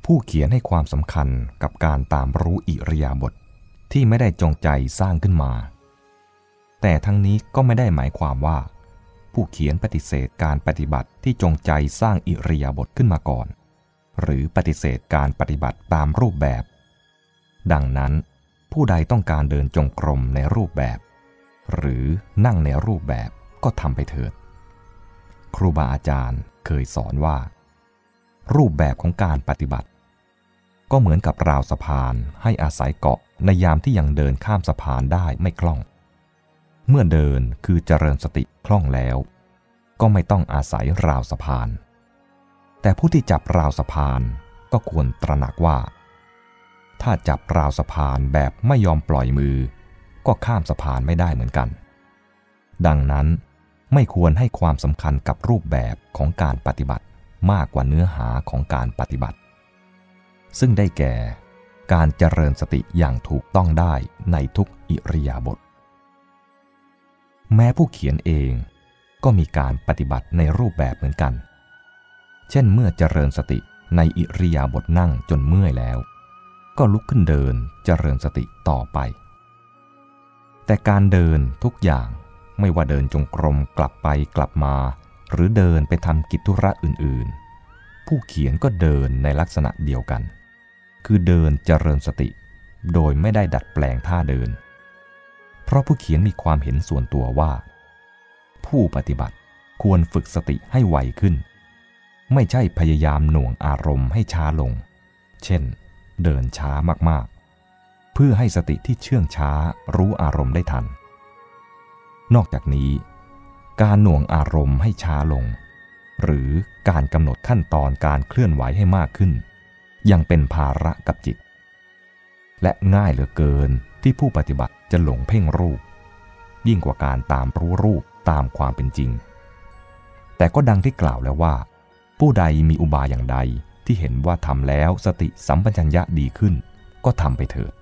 ผู้เขียนให้ความสำคัญกับการตามรู้อิริยาบถทที่ไม่ได้จงใจสร้างขึ้นมา แต่ทั้งนี้ก็ไม่ได้หมายความว่า ผู้เขียนปฏิเสธการปฏิบัติที่จงใจสร้างอิริยาบถขึ้นมาก่อน หรือปฏิเสธการปฏิบัติตามรูปแบบ ดังนั้น ผู้ใดต้องการเดินจงกรมในรูปแบบ หรือนั่งในรูปแบบก็ทำไปเถิด ครูบาอาจารย์เคยสอนว่า รูปแบบของการปฏิบัติ ก็เหมือนกับราวสะพานให้อาศัยเกาะในยามที่ยังเดินข้ามสะพานได้ไม่คล่อง เมื่อเดินคือเจริญสติคล่องแล้ว ก็ไม่ต้องอาศัยราวสะพาน แต่ผู้ที่จับราวสะพานก็ควรตระหนักว่า ถ้าจับราวสะพานแบบไม่ยอมปล่อยมือ ก็ข้ามสะพานไม่ได้เหมือนกัน ดังนั้นไม่ควรให้ความสำคัญกับรูปแบบของการปฏิบัติมากกว่าเนื้อหาของการปฏิบัติ ซึ่งได้แก่การเจริญสติอย่างถูกต้องได้ในทุกอิริยาบถ แม้ผู้เขียนเองก็มีการปฏิบัติในรูปแบบเหมือนกัน เช่นเมื่อเจริญสติในอิริยาบถนั่งจนเมื่อยแล้ว ก็ลุกขึ้นเดินเจริญสติต่อไป แต่การเดินทุกอย่างไม่ว่าเดินจงกรมกลับไปกลับมา หรือเดินไปทำกิจธุระอื่นๆ ผู้เขียนก็เดินในลักษณะเดียวกัน คือเดินเจริญสติ โดยไม่ได้ดัดแปลงท่าเดินเราะผู้เขียนมีความเห็นส่วนตัวว่า ผู้ปฏิบัติควรฝึกสติให้ไวขึ้น ไม่ใช่พยายามหน่วงอารมณ์ให้ช้าลง เช่น เดินช้ามากๆ เพื่อให้สติที่เชื่องช้ารู้อารมณ์ได้ทัน นอกจากนี้ การหน่วงอารมณ์ให้ช้าลง หรือการกำหนดขั้นตอนการเคลื่อนไหวให้มากขึ้น ยังเป็นภาระกับจิต และง่ายเหลือเกิน ที่ผู้ปฏิบัติจะหลงเพ่งรูป ยิ่งกว่าการตามรู้รูปตามความเป็นจริง แต่ก็ดังที่กล่าวแล้วว่า ผู้ใดมีอุบายอย่างใดที่เห็นว่าทำแล้วสติสัมปชัญญะดีขึ้น ก็ทำไปเถิด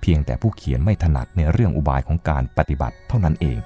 เพียงแต่ผู้เขียนไม่ถนัดในเรื่องอุบายของการปฏิบัติเท่านั้นเอง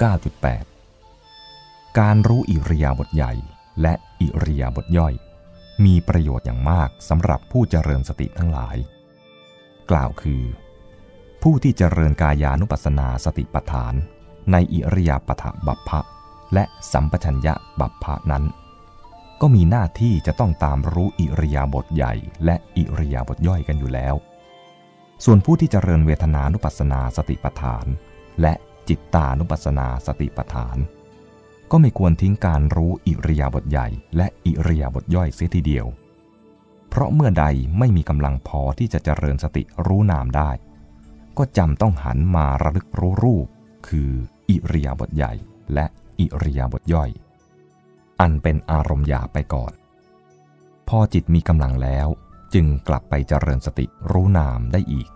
9.8 การรู้อิริยาบถใหญ่และอิริยาบถย่อย มีประโยชน์อย่างมากสำหรับผู้เจริญสติทั้งหลาย กล่าวคือ ผู้ที่เจริญกายานุปัสสนาสติปัฏฐาน ในอิริยาปถบัพพะและสัมปชัญญะบัพพะนั้น ก็มีหน้าที่จะต้องตามรู้อิริยาบถใหญ่ และอิริยาบถย่อยกันอยู่แล้ว ส่วนผู้ที่เจริญเวทนานุปัสสนาสติปัฏฐาน และ จิตตานุปัสสนาสติปัฏฐาน ก็ไม่ควรทิ้งการรู้อิริยาบถใหญ่ และอิริยาบถย่อยเสียทีเดียว เพราะเมื่อใดไม่มีกำลังพอที่จะเจริญสติรู้นามได้ ก็จำต้องหันมาระลึกรู้รูป คืออิริยาบถใหญ่ และอิริยาบถย่อย อันเป็นอารมณ์หยาไปก่อน พอจิตมีกำลังแล้ว จึงกลับไปเจริญสติรู้นามได้อีก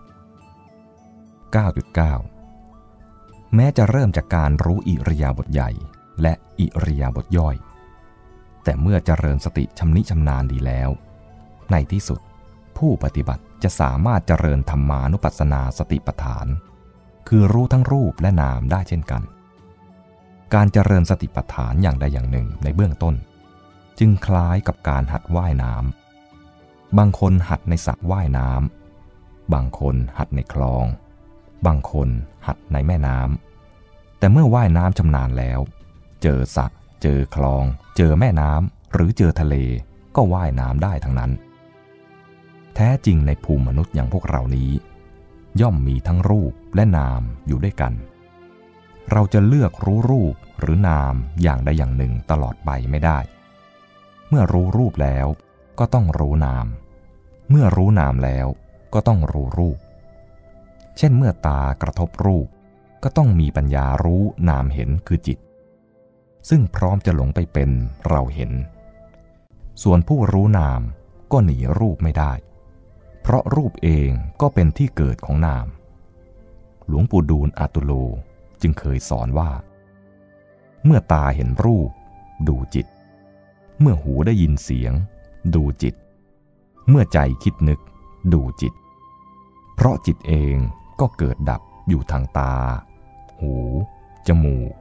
9.9 แม้จะเริ่มจากการรู้อิริยาบถใหญ่และอิริยาบถย่อย แต่เมื่อเจริญสติชำนิชำนาญดีแล้ว ในที่สุดผู้ปฏิบัติจะสามารถเจริญธรรมานุปัสสนาสติปัฏฐาน คือรู้ทั้งรูปและนามได้เช่นกัน การเจริญสติปัฏฐานอย่างใดอย่างหนึ่งในเบื้องต้น จึงคล้ายกับการหัดว่ายน้ำบางคนหัดในสระว่ายน้ำบางคนหัดในคลอง บางคนหัดในแม่น้ำ แต่เมื่อว่ายน้ำชำนาญแล้ว เจอสระเจอคลอง เจอแม่น้ำหรือเจอทะเลก็ว่ายน้ำได้ทั้งนั้น แท้จริงในภูมิมนุษย์อย่างพวกเรานี้ ย่อมมีทั้งรูปและนามอยู่ด้วยกัน เราจะเลือกรู้รูปหรือนามอย่างใดอย่างหนึ่งตลอดไปไม่ได้ เมื่อรู้รูปแล้วก็ต้องรู้นาม เมื่อรู้นามแล้วก็ต้องรู้รูป เช่นเมื่อตากระทบรูป ก็ต้องมีปัญญารู้นามเห็นคือจิต ซึ่งพร้อมจะหลงไปเป็นเราเห็น ส่วนผู้รู้นามก็หนีรูปไม่ได้ เพราะรูปเองก็เป็นที่เกิดของนาม หลวงปู่ดูลอาตุโลจึงเคยสอนว่า เมื่อตาเห็นรูป ดูจิต เมื่อหูได้ยินเสียง ดูจิต เมื่อใจคิดนึก ดูจิต เพราะจิตเองก็เกิดดับอยู่ทางตา หู จมูก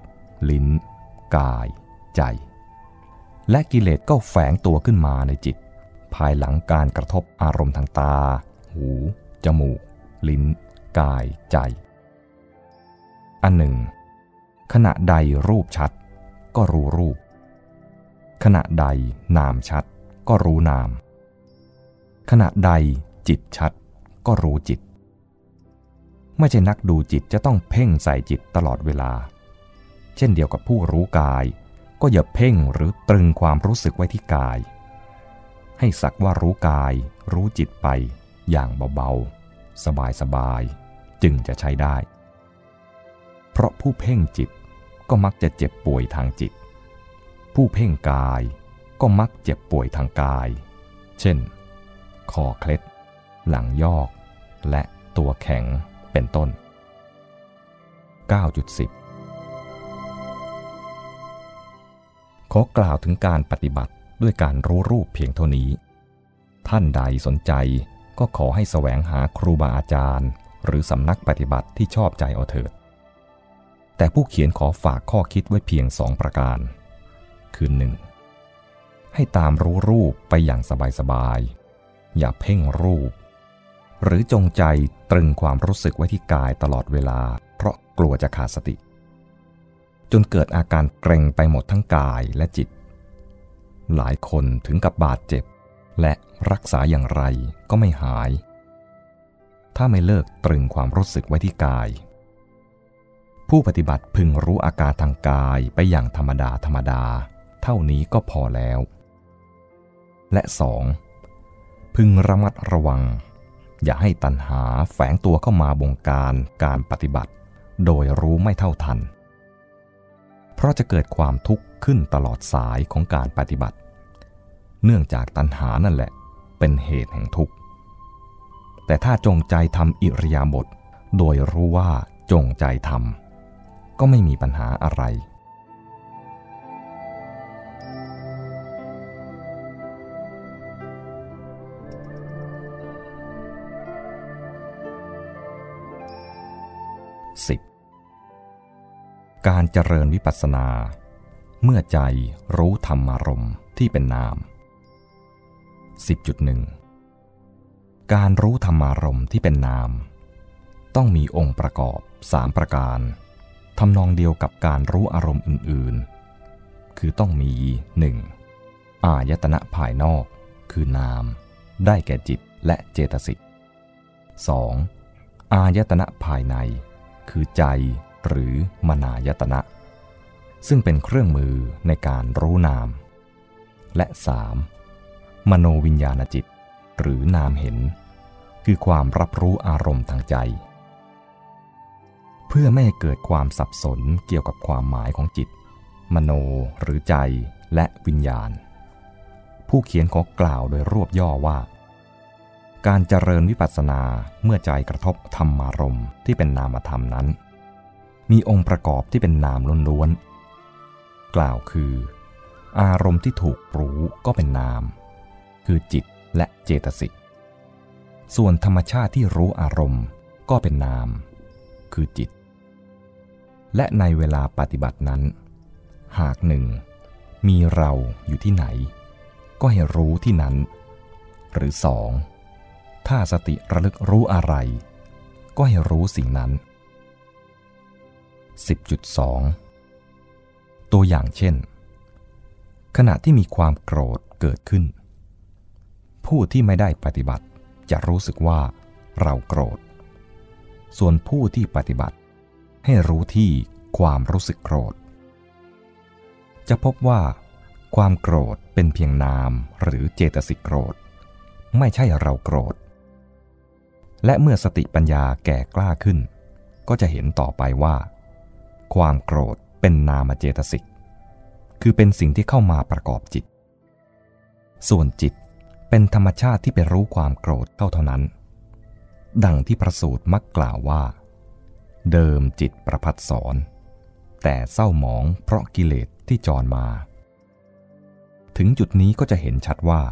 ลิ้น กาย ใจ และกิเลสก็แฝงตัวขึ้นมาในจิต ภายหลังการกระทบอารมณ์ทางตา หู จมูก ลิ้น กาย ใจ อันหนึ่ง ขณะใดรูปชัด ก็รู้รูป ขณะใดนามชัด ก็รู้นาม ขณะใดจิตชัด ก็รู้จิต ไม่ใช่นักดูจิตจะต้องเพ่งใส่จิตตลอดเวลา เช่นเดียวกับผู้รู้กาย ก็อย่าเพ่งหรือตรึงความรู้สึกไว้ที่กาย ให้สักว่ารู้กาย รู้จิตไป อย่างเบาๆ สบายๆ จึงจะใช้ได้ เพราะผู้เพ่งจิตก็มักจะเจ็บป่วยทางจิต ผู้เพ่งกายก็มักเจ็บป่วยทางกาย เช่น คอเคล็ด หลังยอก และตัวแข็ง เป็นต้น 9.10 ขอกล่าวถึงการปฏิบัติด้วยการรู้รูปเพียงเท่านี้ ท่านใดสนใจก็ขอให้แสวงหาครูบาอาจารย์ หรือสำนักปฏิบัติที่ชอบใจเอาเถิด แต่ผู้เขียนขอฝากข้อคิดไว้เพียงสองประการ คือหนึ่งให้ตามรู้รูปไปอย่างสบายๆ อย่าเพ่งรูป หรือจงใจตรึงความรู้สึกไว้ที่กายตลอดเวลา เพราะกลัวจะขาดสติ จนเกิดอาการเกร็งไปหมดทั้งกายและจิต หลายคนถึงกับบาดเจ็บ และรักษาอย่างไรก็ไม่หาย ถ้าไม่เลิกตรึงความรู้สึกไว้ที่กาย ผู้ปฏิบัติพึงรู้อาการทางกายไปอย่างธรรมดาธรรมดา เท่านี้ก็พอแล้ว และสองพึงระมัดระวัง อย่าให้ตัณหาแฝงตัวเข้ามาบงการการปฏิบัติ โดยรู้ไม่เท่าทัน เพราะจะเกิดความทุกข์ขึ้นตลอดสายของการปฏิบัติ เนื่องจากตัณหานั่นแหละ เป็นเหตุแห่งทุกข์ แต่ถ้าจงใจทำอิริยาบถโดยรู้ว่าจงใจทำก็ไม่มีปัญหาอะไร การเจริญวิปัสสนา เมื่อใจรู้ธรรมารมที่เป็นนาม 10.1 การรู้ธรรมารมที่เป็นนาม ต้องมีองค์ประกอบสามประการทำนองเดียวกับการรู้อารมณ์อื่นๆ คือต้องมี 1. อายตนะภายนอก คือนาม ได้แก่จิตและเจตสิก 2. อายตนะภายใน คือใจ หรือมนายตนะ ซึ่งเป็นเครื่องมือในการรู้นาม และ 3. มโนวิญญาณจิต หรือนามเห็น คือความรับรู้อารมณ์ทางใจ เพื่อไม่ให้เกิดความสับสนเกี่ยวกับความหมายของจิต มโนหรือใจและวิญญาณ ผู้เขียนขอกล่าวโดยรวบย่อว่าการเจริญวิปัสสนาเมื่อใจกระทบธรรมารมณ์ที่เป็นนามธรรมนั้น มีองค์ประกอบที่เป็นนามล้วนๆ กล่าวคือ อารมณ์ที่ถูกรู้ก็เป็นนาม คือจิตและเจตสิก ส่วนธรรมชาติที่รู้อารมณ์ก็เป็นนาม คือจิต และในเวลาปฏิบัตินั้น หากหนึ่ง มีเราอยู่ที่ไหน ก็ให้รู้ที่นั้น หรือสอง ถ้าสติระลึกรู้อะไร ก็ให้รู้สิ่งนั้น 10.2 ตัวอย่างเช่น ขณะที่มีความโกรธเกิดขึ้น ผู้ที่ไม่ได้ปฏิบัติจะรู้สึกว่าเราโกรธ ส่วนผู้ที่ปฏิบัติให้รู้ที่ความรู้สึกโกรธ จะพบว่า ความโกรธเป็นเพียงนามหรือเจตสิกโกรธ ไม่ใช่เราโกรธ และเมื่อสติปัญญาแก่กล้าขึ้น ก็จะเห็นต่อไปว่า ความโกรธเป็นนามเจตสิก คือเป็นสิ่งที่เข้ามาประกอบจิต ส่วนจิตเป็นธรรมชาติที่ไปรู้ความโกรธเท่าเท่านั้น ดังที่ประสูตรมักกล่าวว่า เดิมจิตประพัดสอน แต่เศร้าหมองเพราะกิเลสที่จรมา ถึงจุดนี้ก็จะเห็นชัดว่า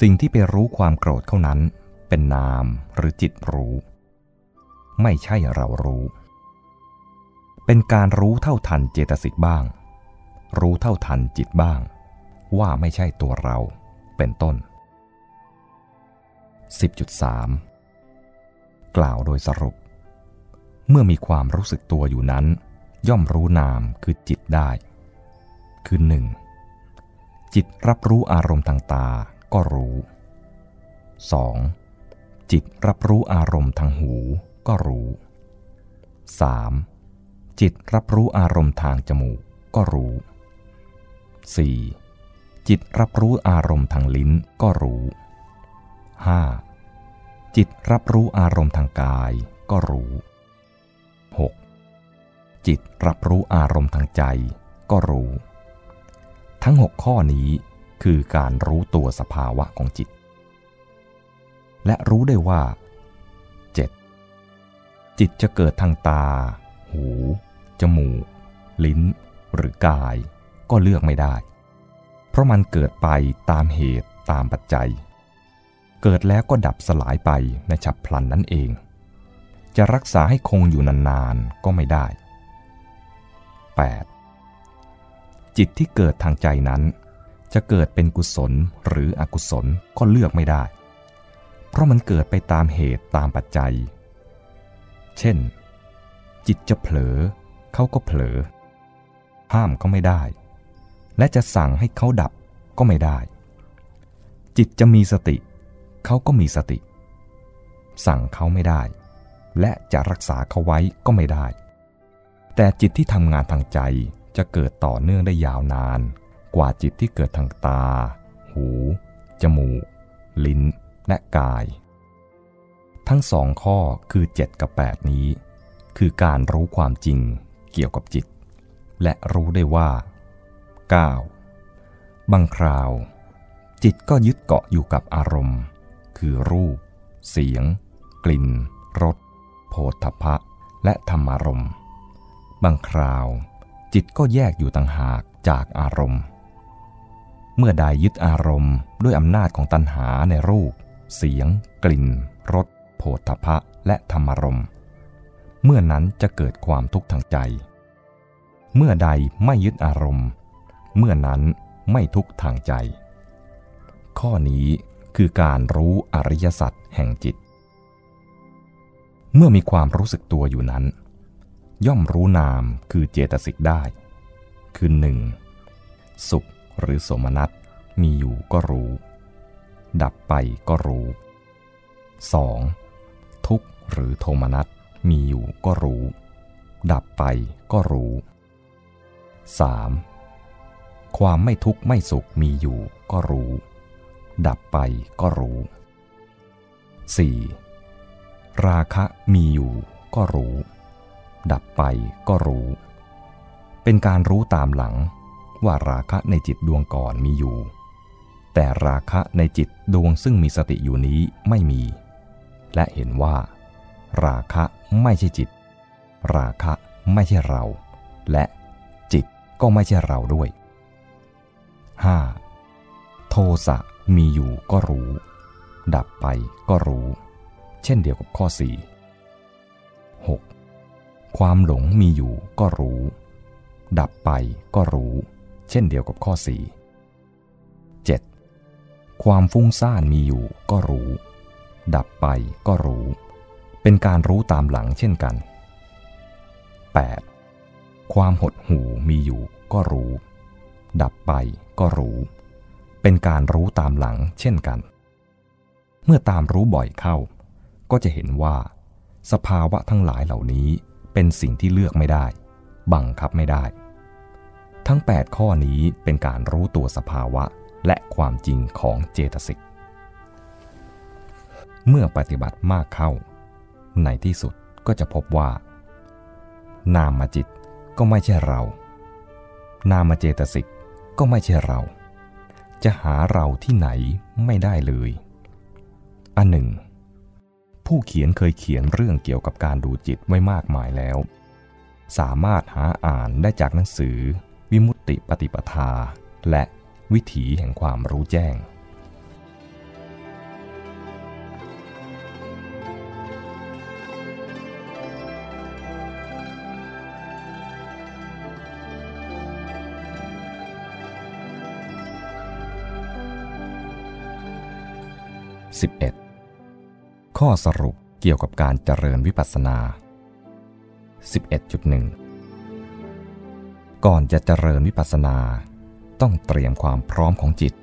สิ่งที่ไปรู้ความโกรธเท่านั้น เป็นนามหรือจิตรู้ ไม่ใช่เรารู้ เป็นการรู้เท่าทันเจตสิกบ้าง รู้เท่าทันจิตบ้าง ว่าไม่ใช่ตัวเราเป็นต้น 10.3 กล่าวโดยสรุป เมื่อมีความรู้สึกตัวอยู่นั้น ย่อมรู้นามคือจิตได้ คือหนึ่งจิตรับรู้อารมณ์ทางตาก็รู้ 2. จิตรับรู้อารมณ์ทางหูก็รู้ 3. จิตรับรู้อารมณ์ทางจมูกก็รู้ 4. จิตรับรู้อารมณ์ทางลิ้นก็รู้ 5. จิตรับรู้อารมณ์ทางกายก็รู้ 6. จิตรับรู้อารมณ์ทางใจก็รู้ ทั้ง 6 ข้อนี้คือการรู้ตัวสภาวะของจิต และรู้ได้ว่า 7. จิตจะเกิดทางตา หู จมูก ลิ้น หรือกายก็เลือกไม่ได้ เพราะมันเกิดไปตามเหตุตามปัจจัย เกิดแล้วก็ดับสลายไปในฉับพลันนั่นเอง จะรักษาให้คงอยู่นานๆก็ไม่ได้ 8. จิตที่เกิดทางใจนั้น จะเกิดเป็นกุศลหรืออกุศลก็เลือกไม่ได้ เพราะมันเกิดไปตามเหตุตามปัจจัย เช่น จิตจะเผลอ เขาก็เผลอ ห้ามก็ไม่ได้ และจะสั่งให้เขาดับก็ไม่ได้ จิตจะมีสติ เขาก็มีสติ สั่งเขาไม่ได้ และจะรักษาเขาไว้ก็ไม่ได้ แต่จิตที่ทำงานทางใจจะเกิดต่อเนื่องได้ยาวนาน กว่าจิตที่เกิดทางตา หู จมูก ลิ้น และกาย ทั้งสองข้อคือ 7 กับ 8 นี้ คือการรู้ความจริง เกี่ยวกับจิต และรู้ได้ว่า 9. บางคราว จิตก็ยึดเกาะอยู่กับอารมณ์ คือรูป เสียง กลิ่น รสโผฏฐพะและธรรมารมณ์ บางคราว จิตก็แยกอยู่ต่างหากจากอารมณ์ เมื่อใดยึดอารมณ์ด้วยอำนาจของตัณหาในรูป เสียง กลิ่น รสโผฏฐพะและธรรมารมณ์ เมื่อนั้นจะเกิดความทุกข์ทางใจ เมื่อใดไม่ยึดอารมณ์ เมื่อนั้นไม่ทุกข์ทางใจ ข้อนี้คือการรู้อริยสัจแห่งจิต เมื่อมีความรู้สึกตัวอยู่นั้น ย่อมรู้นามคือเจตสิกได้ คือหนึ่งสุขหรือโสมนัสมีอยู่ก็รู้ ดับไปก็รู้ 2. ทุกข์หรือโทมนัส มีอยู่ก็รู้ ดับไปก็รู้ 3. ความไม่ทุกข์ไม่สุขมีอยู่ก็รู้ ดับไปก็รู้ 4. ราคะมีอยู่ก็รู้ ดับไปก็รู้ เป็นการรู้ตามหลังว่าราคะในจิตดวงก่อนมีอยู่ แต่ราคะในจิตดวงซึ่งมีสติอยู่นี้ไม่มี และเห็นว่า ราคะไม่ใช่จิต ราคะไม่ใช่เรา และจิตก็ไม่ใช่เราด้วย 5. โทสะมีอยู่ก็รู้ ดับไปก็รู้ เช่นเดียวกับข้อ 4 6. ความหลงมีอยู่ก็รู้ ดับไปก็รู้ เช่นเดียวกับข้อ 4 7. ความฟุ้งซ่านมีอยู่ก็รู้ ดับไปก็รู้ เป็นการรู้ตามหลังเช่นกัน 8. ความหดหู่มีอยู่ก็รู้ ดับไปก็รู้ เป็นการรู้ตามหลังเช่นกัน เมื่อตามรู้บ่อยเข้า ก็จะเห็นว่า สภาวะทั้งหลายเหล่านี้เป็นสิ่งที่เลือกไม่ได้ บังคับไม่ได้ ทั้ง 8 ข้อนี้เป็นการรู้ตัวสภาวะและความจริงของเจตสิก เมื่อปฏิบัติมากเข้า ในที่สุดก็จะพบว่า นามจิตก็ไม่ใช่เรา นามเจตสิกก็ไม่ใช่เรา จะหาเราที่ไหนไม่ได้เลย อันหนึ่ง ผู้เขียนเคยเขียนเรื่องเกี่ยวกับการดูจิตไว้มากมายแล้ว สามารถหาอ่านได้จากหนังสือ วิมุตติปฏิปทา และวิถีแห่งความรู้แจ้ง 11. ข้อสรุปเกี่ยวกับการเจริญวิปัสสนา 11.1 ก่อนจะเจริญวิปัสสนา ต้องเตรียมความพร้อมของจิต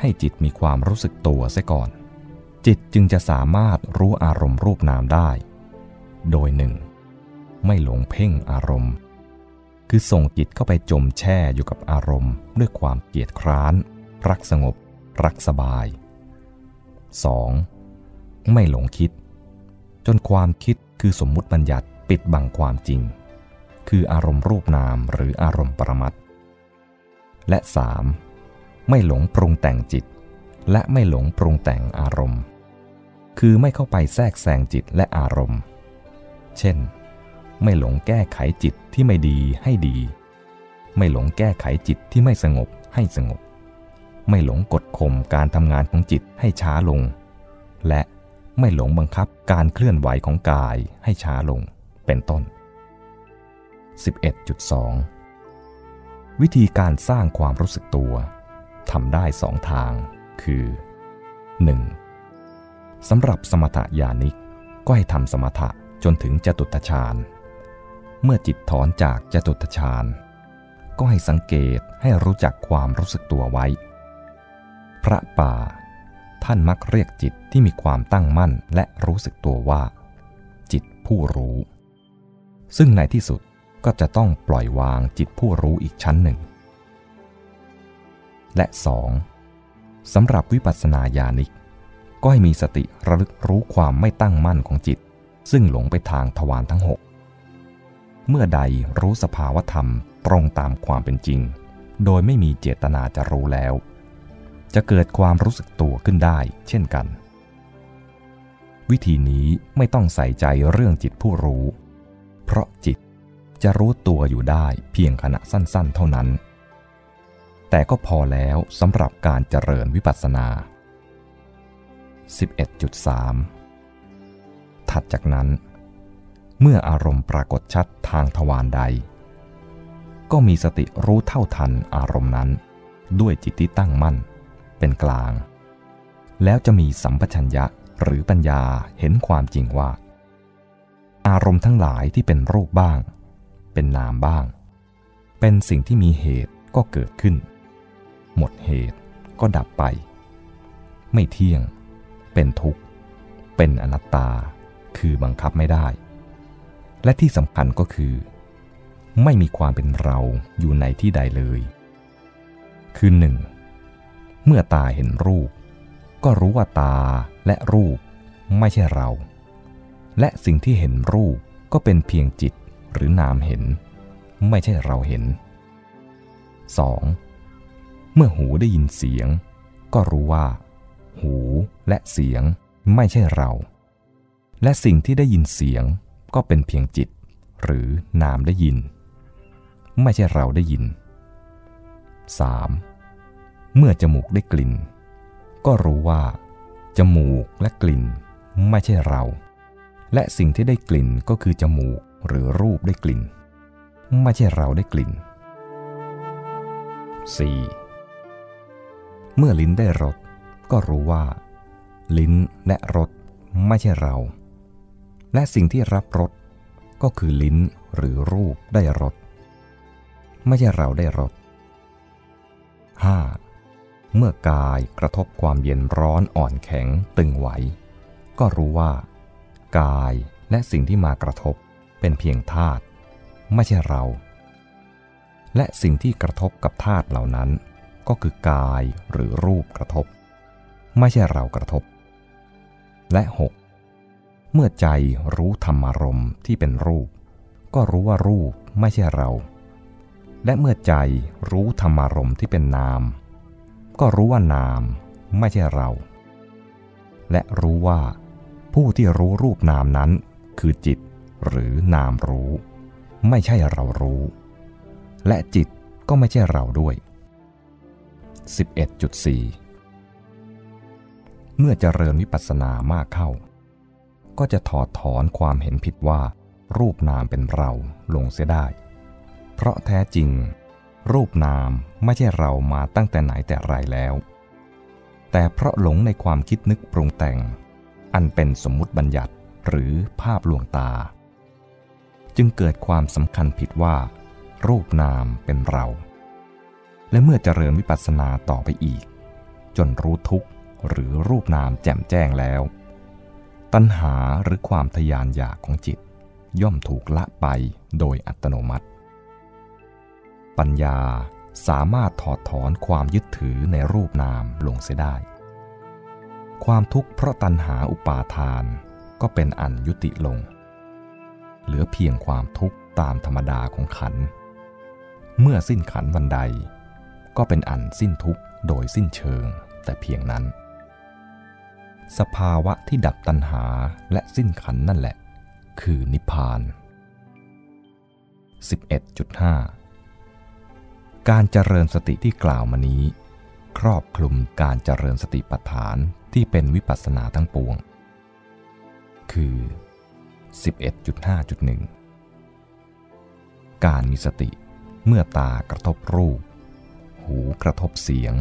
ให้จิตมีความรู้สึกตัวเสียก่อน จิตจึงจะสามารถรู้อารมณ์รูปนามได้ โดยหนึ่งไม่หลงเพ่งอารมณ์ คือส่งจิตเข้าไปจมแช่อยู่กับอารมณ์ ด้วยความเกียดคร้าน รักสงบ รักสบาย 2. ไม่หลงคิด จนความคิดคือสมมุติบัญญัติปิดบังความจริง คืออารมณ์รูปนามหรืออารมณ์ปรมัตและ 3. ไม่หลงปรุงแต่งจิต และไม่หลงปรุงแต่งอารมณ์ คือไม่เข้าไปแทรกแซงจิตและอารมณ์ เช่น ไม่หลงแก้ไขจิตที่ไม่ดีให้ดี ไม่หลงแก้ไขจิตที่ไม่สงบให้สงบ ไม่หลงกดข่มการทำงานของจิตให้ช้าลง และไม่หลงบังคับการเคลื่อนไหวของกายให้ช้าลงเป็นต้น 11.2 วิธีการสร้างความรู้สึกตัวทำได้สองทาง คือ 1. สำหรับสมถยานิกก็ให้ทำสมถะจนถึงจตุตฌาน เมื่อจิตถอนจากจตุตฌาน ก็ให้สังเกตให้รู้จักความรู้สึกตัวไว้ พระป่า ท่านมักเรียกจิตที่มีความตั้งมั่นและรู้สึกตัวว่า จิตผู้รู้ ซึ่งในที่สุดก็จะต้องปล่อยวางจิตผู้รู้อีกชั้นหนึ่ง และสองสำหรับวิปัสสนาญาณิก ก็ให้มีสติระลึกรู้ความไม่ตั้งมั่นของจิต ซึ่งหลงไปทางทวารทั้งหกเมื่อใดรู้สภาวธรรมตรงตามความเป็นจริง โดยไม่มีเจตนาจะรู้แล้ว จะเกิดความรู้สึกตัวขึ้นได้เช่นกัน วิธีนี้ไม่ต้องใส่ใจเรื่องจิตผู้รู้ เพราะจิตจะรู้ตัวอยู่ได้เพียงขณะสั้นๆ เท่านั้น แต่ก็พอแล้วสำหรับการเจริญวิปัสสนา 11.3 ถัดจากนั้น เมื่ออารมณ์ปรากฏชัดทางทวารใด ก็มีสติรู้เท่าทันอารมณ์นั้น ด้วยจิตที่ตั้งมั่น เป็นกลาง แล้วจะมีสัมปชัญญะหรือปัญญาเห็นความจริงว่า อารมณ์ทั้งหลายที่เป็นรูปบ้าง เป็นนามบ้าง เป็นสิ่งที่มีเหตุก็เกิดขึ้น หมดเหตุก็ดับไป ไม่เที่ยง เป็นทุกข์ เป็นอนัตตา คือบังคับไม่ได้ และที่สำคัญก็คือ ไม่มีความเป็นเราอยู่ในที่ใดเลย คือหนึ่ง เมื่อตาเห็นรูป ก็รู้ว่าตาและรูปไม่ใช่เรา และสิ่งที่เห็นรูปก็เป็นเพียงจิตหรือนามเห็น ไม่ใช่เราเห็น 2. เมื่อหูได้ยินเสียง ก็รู้ว่า หูและเสียงไม่ใช่เรา และสิ่งที่ได้ยินเสียงก็เป็นเพียงจิต หรือนามได้ยิน ไม่ใช่เราได้ยิน 3. เมื่อจมูกได้กลิ่น ก็รู้ว่า จมูกและกลิ่นไม่ใช่เรา และสิ่งที่ได้กลิ่นก็คือจมูกหรือรูปได้กลิ่น ไม่ใช่เราได้กลิ่น 4. เมื่อลิ้นได้รสก็รู้ว่า ลิ้นและรสไม่ใช่เรา และสิ่งที่รับรสก็คือลิ้นหรือรูปได้รสไม่ใช่เราได้รส 5. เมื่อกายกระทบความเย็นร้อนอ่อนแข็งตึงไหว ก็รู้ว่า กายและสิ่งที่มากระทบเป็นเพียงธาตุไม่ใช่เรา และสิ่งที่กระทบกับธาตุเหล่านั้น ก็คือกายหรือรูปกระทบ ไม่ใช่เรากระทบ และ 6. เมื่อใจรู้ธรรมารมณ์ที่เป็นรูป ก็รู้ว่ารูปไม่ใช่เรา และเมื่อใจรู้ธรรมารมณ์ที่เป็นนาม ก็รู้ว่านามไม่ใช่เรา และรู้ว่า ผู้ที่รู้รูปนามนั้น คือจิตหรือนามรู้ ไม่ใช่เรารู้ และจิตก็ไม่ใช่เราด้วย 11.4 เมื่อเจริญวิปัสสนามากเข้า ก็จะถอดถอนความเห็นผิดว่า รูปนามเป็นเราลงเสียได้ เพราะแท้จริง รูปนามไม่ใช่เรามาตั้งแต่ไหนแต่ไรแล้ว แต่เพราะหลงในความคิดนึกปรุงแต่ง อันเป็นสมมุติบัญญัติหรือภาพลวงตา จึงเกิดความสำคัญผิดว่า รูปนามเป็นเรา และเมื่อเจริญวิปัสสนาต่อไปอีก จนรู้ทุกข์หรือรูปนามแจ่มแจ้งแล้ว ตัณหาหรือความทยานอยากของจิตย่อมถูกละไปโดยอัตโนมัติ ปัญญาสามารถถอดถอนความยึดถือในรูปนามลงเสียได้ ความทุกข์เพราะตัณหาอุปาทานก็เป็นอันยุติลง เหลือเพียงความทุกข์ตามธรรมดาของขัน เมื่อสิ้นขันวันใด ก็เป็นอันสิ้นทุกข์โดยสิ้นเชิงแต่เพียงนั้น สภาวะที่ดับตัณหาและสิ้นขันนั่นแหละ คือนิพพาน 11.5 การเจริญสติที่กล่าวมานี้ ครอบคลุมการเจริญสติปัฏฐานที่เป็นวิปัสสนาทั้งปวง คือ 11.5.1 การมีสติเมื่อตากระทบรูป หูกระทบเสียง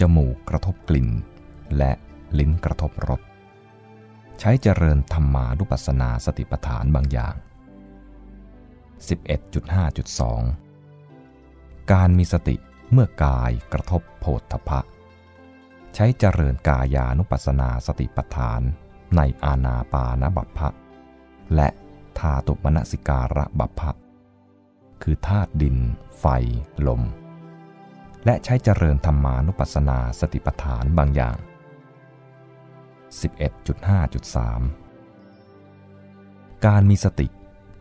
จมูกกระทบกลิ่น และลิ้นกระทบรส ใช้เจริญธรรมานุปัสสนาสติปัฏฐานบางอย่าง 11.5.2 การมีสติเมื่อกายกระทบโพธพะ ใช้เจริญกายานุปัสสนาสติปัฏฐานในอาณาปานบัพพะ และธาตุมนสิการะบัพพะ คือธาตุดิน ไฟ ลม และใช้เจริญธรรมานุปัสสนาสติปัฏฐานบางอย่าง 11.5.3 การมีสติ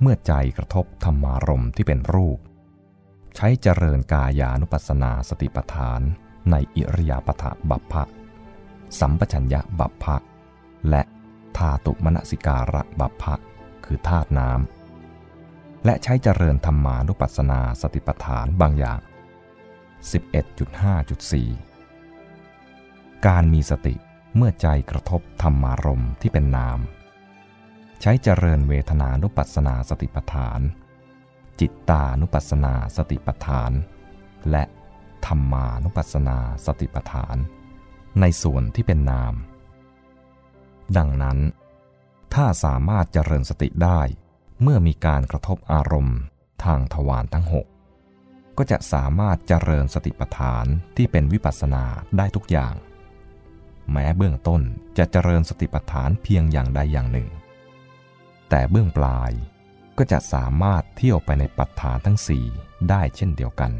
เมื่อใจกระทบธรรมารมที่เป็นรูป ใช้เจริญกายานุปัสสนาสติปัฏฐาน ในอิริยาปถบัพพะ สัมปชัญญะบัพพะ และธาตุมณสิการะบัพพะ คือธาตุน้ำ และใช้เจริญธรรมานุปัสสนาสติปัฏฐานบางอย่าง 11.5.4 การมีสติเมื่อใจกระทบธรรมารมที่เป็นนาม ใช้เจริญเวทนานุปัสสนาสติปัฏฐาน จิตตานุปัสสนาสติปัฏฐาน และธรรมานุปัสสนาสติปัฏฐาน ในส่วนที่เป็นนาม ดังนั้น ถ้าสามารถเจริญสติได้ เมื่อมีการกระทบอารมณ์ทางทวารทั้งหกก็จะสามารถเจริญสติปัฏฐานที่เป็นวิปัสสนาได้ทุกอย่าง แม้เบื้องต้นจะเจริญสติปัฏฐานเพียงอย่างใดอย่างหนึ่ง แต่เบื้องปลาย ก็จะสามารถเที่ยวไปในปัฏฐานทั้งสี่ได้เช่นเดียวกัน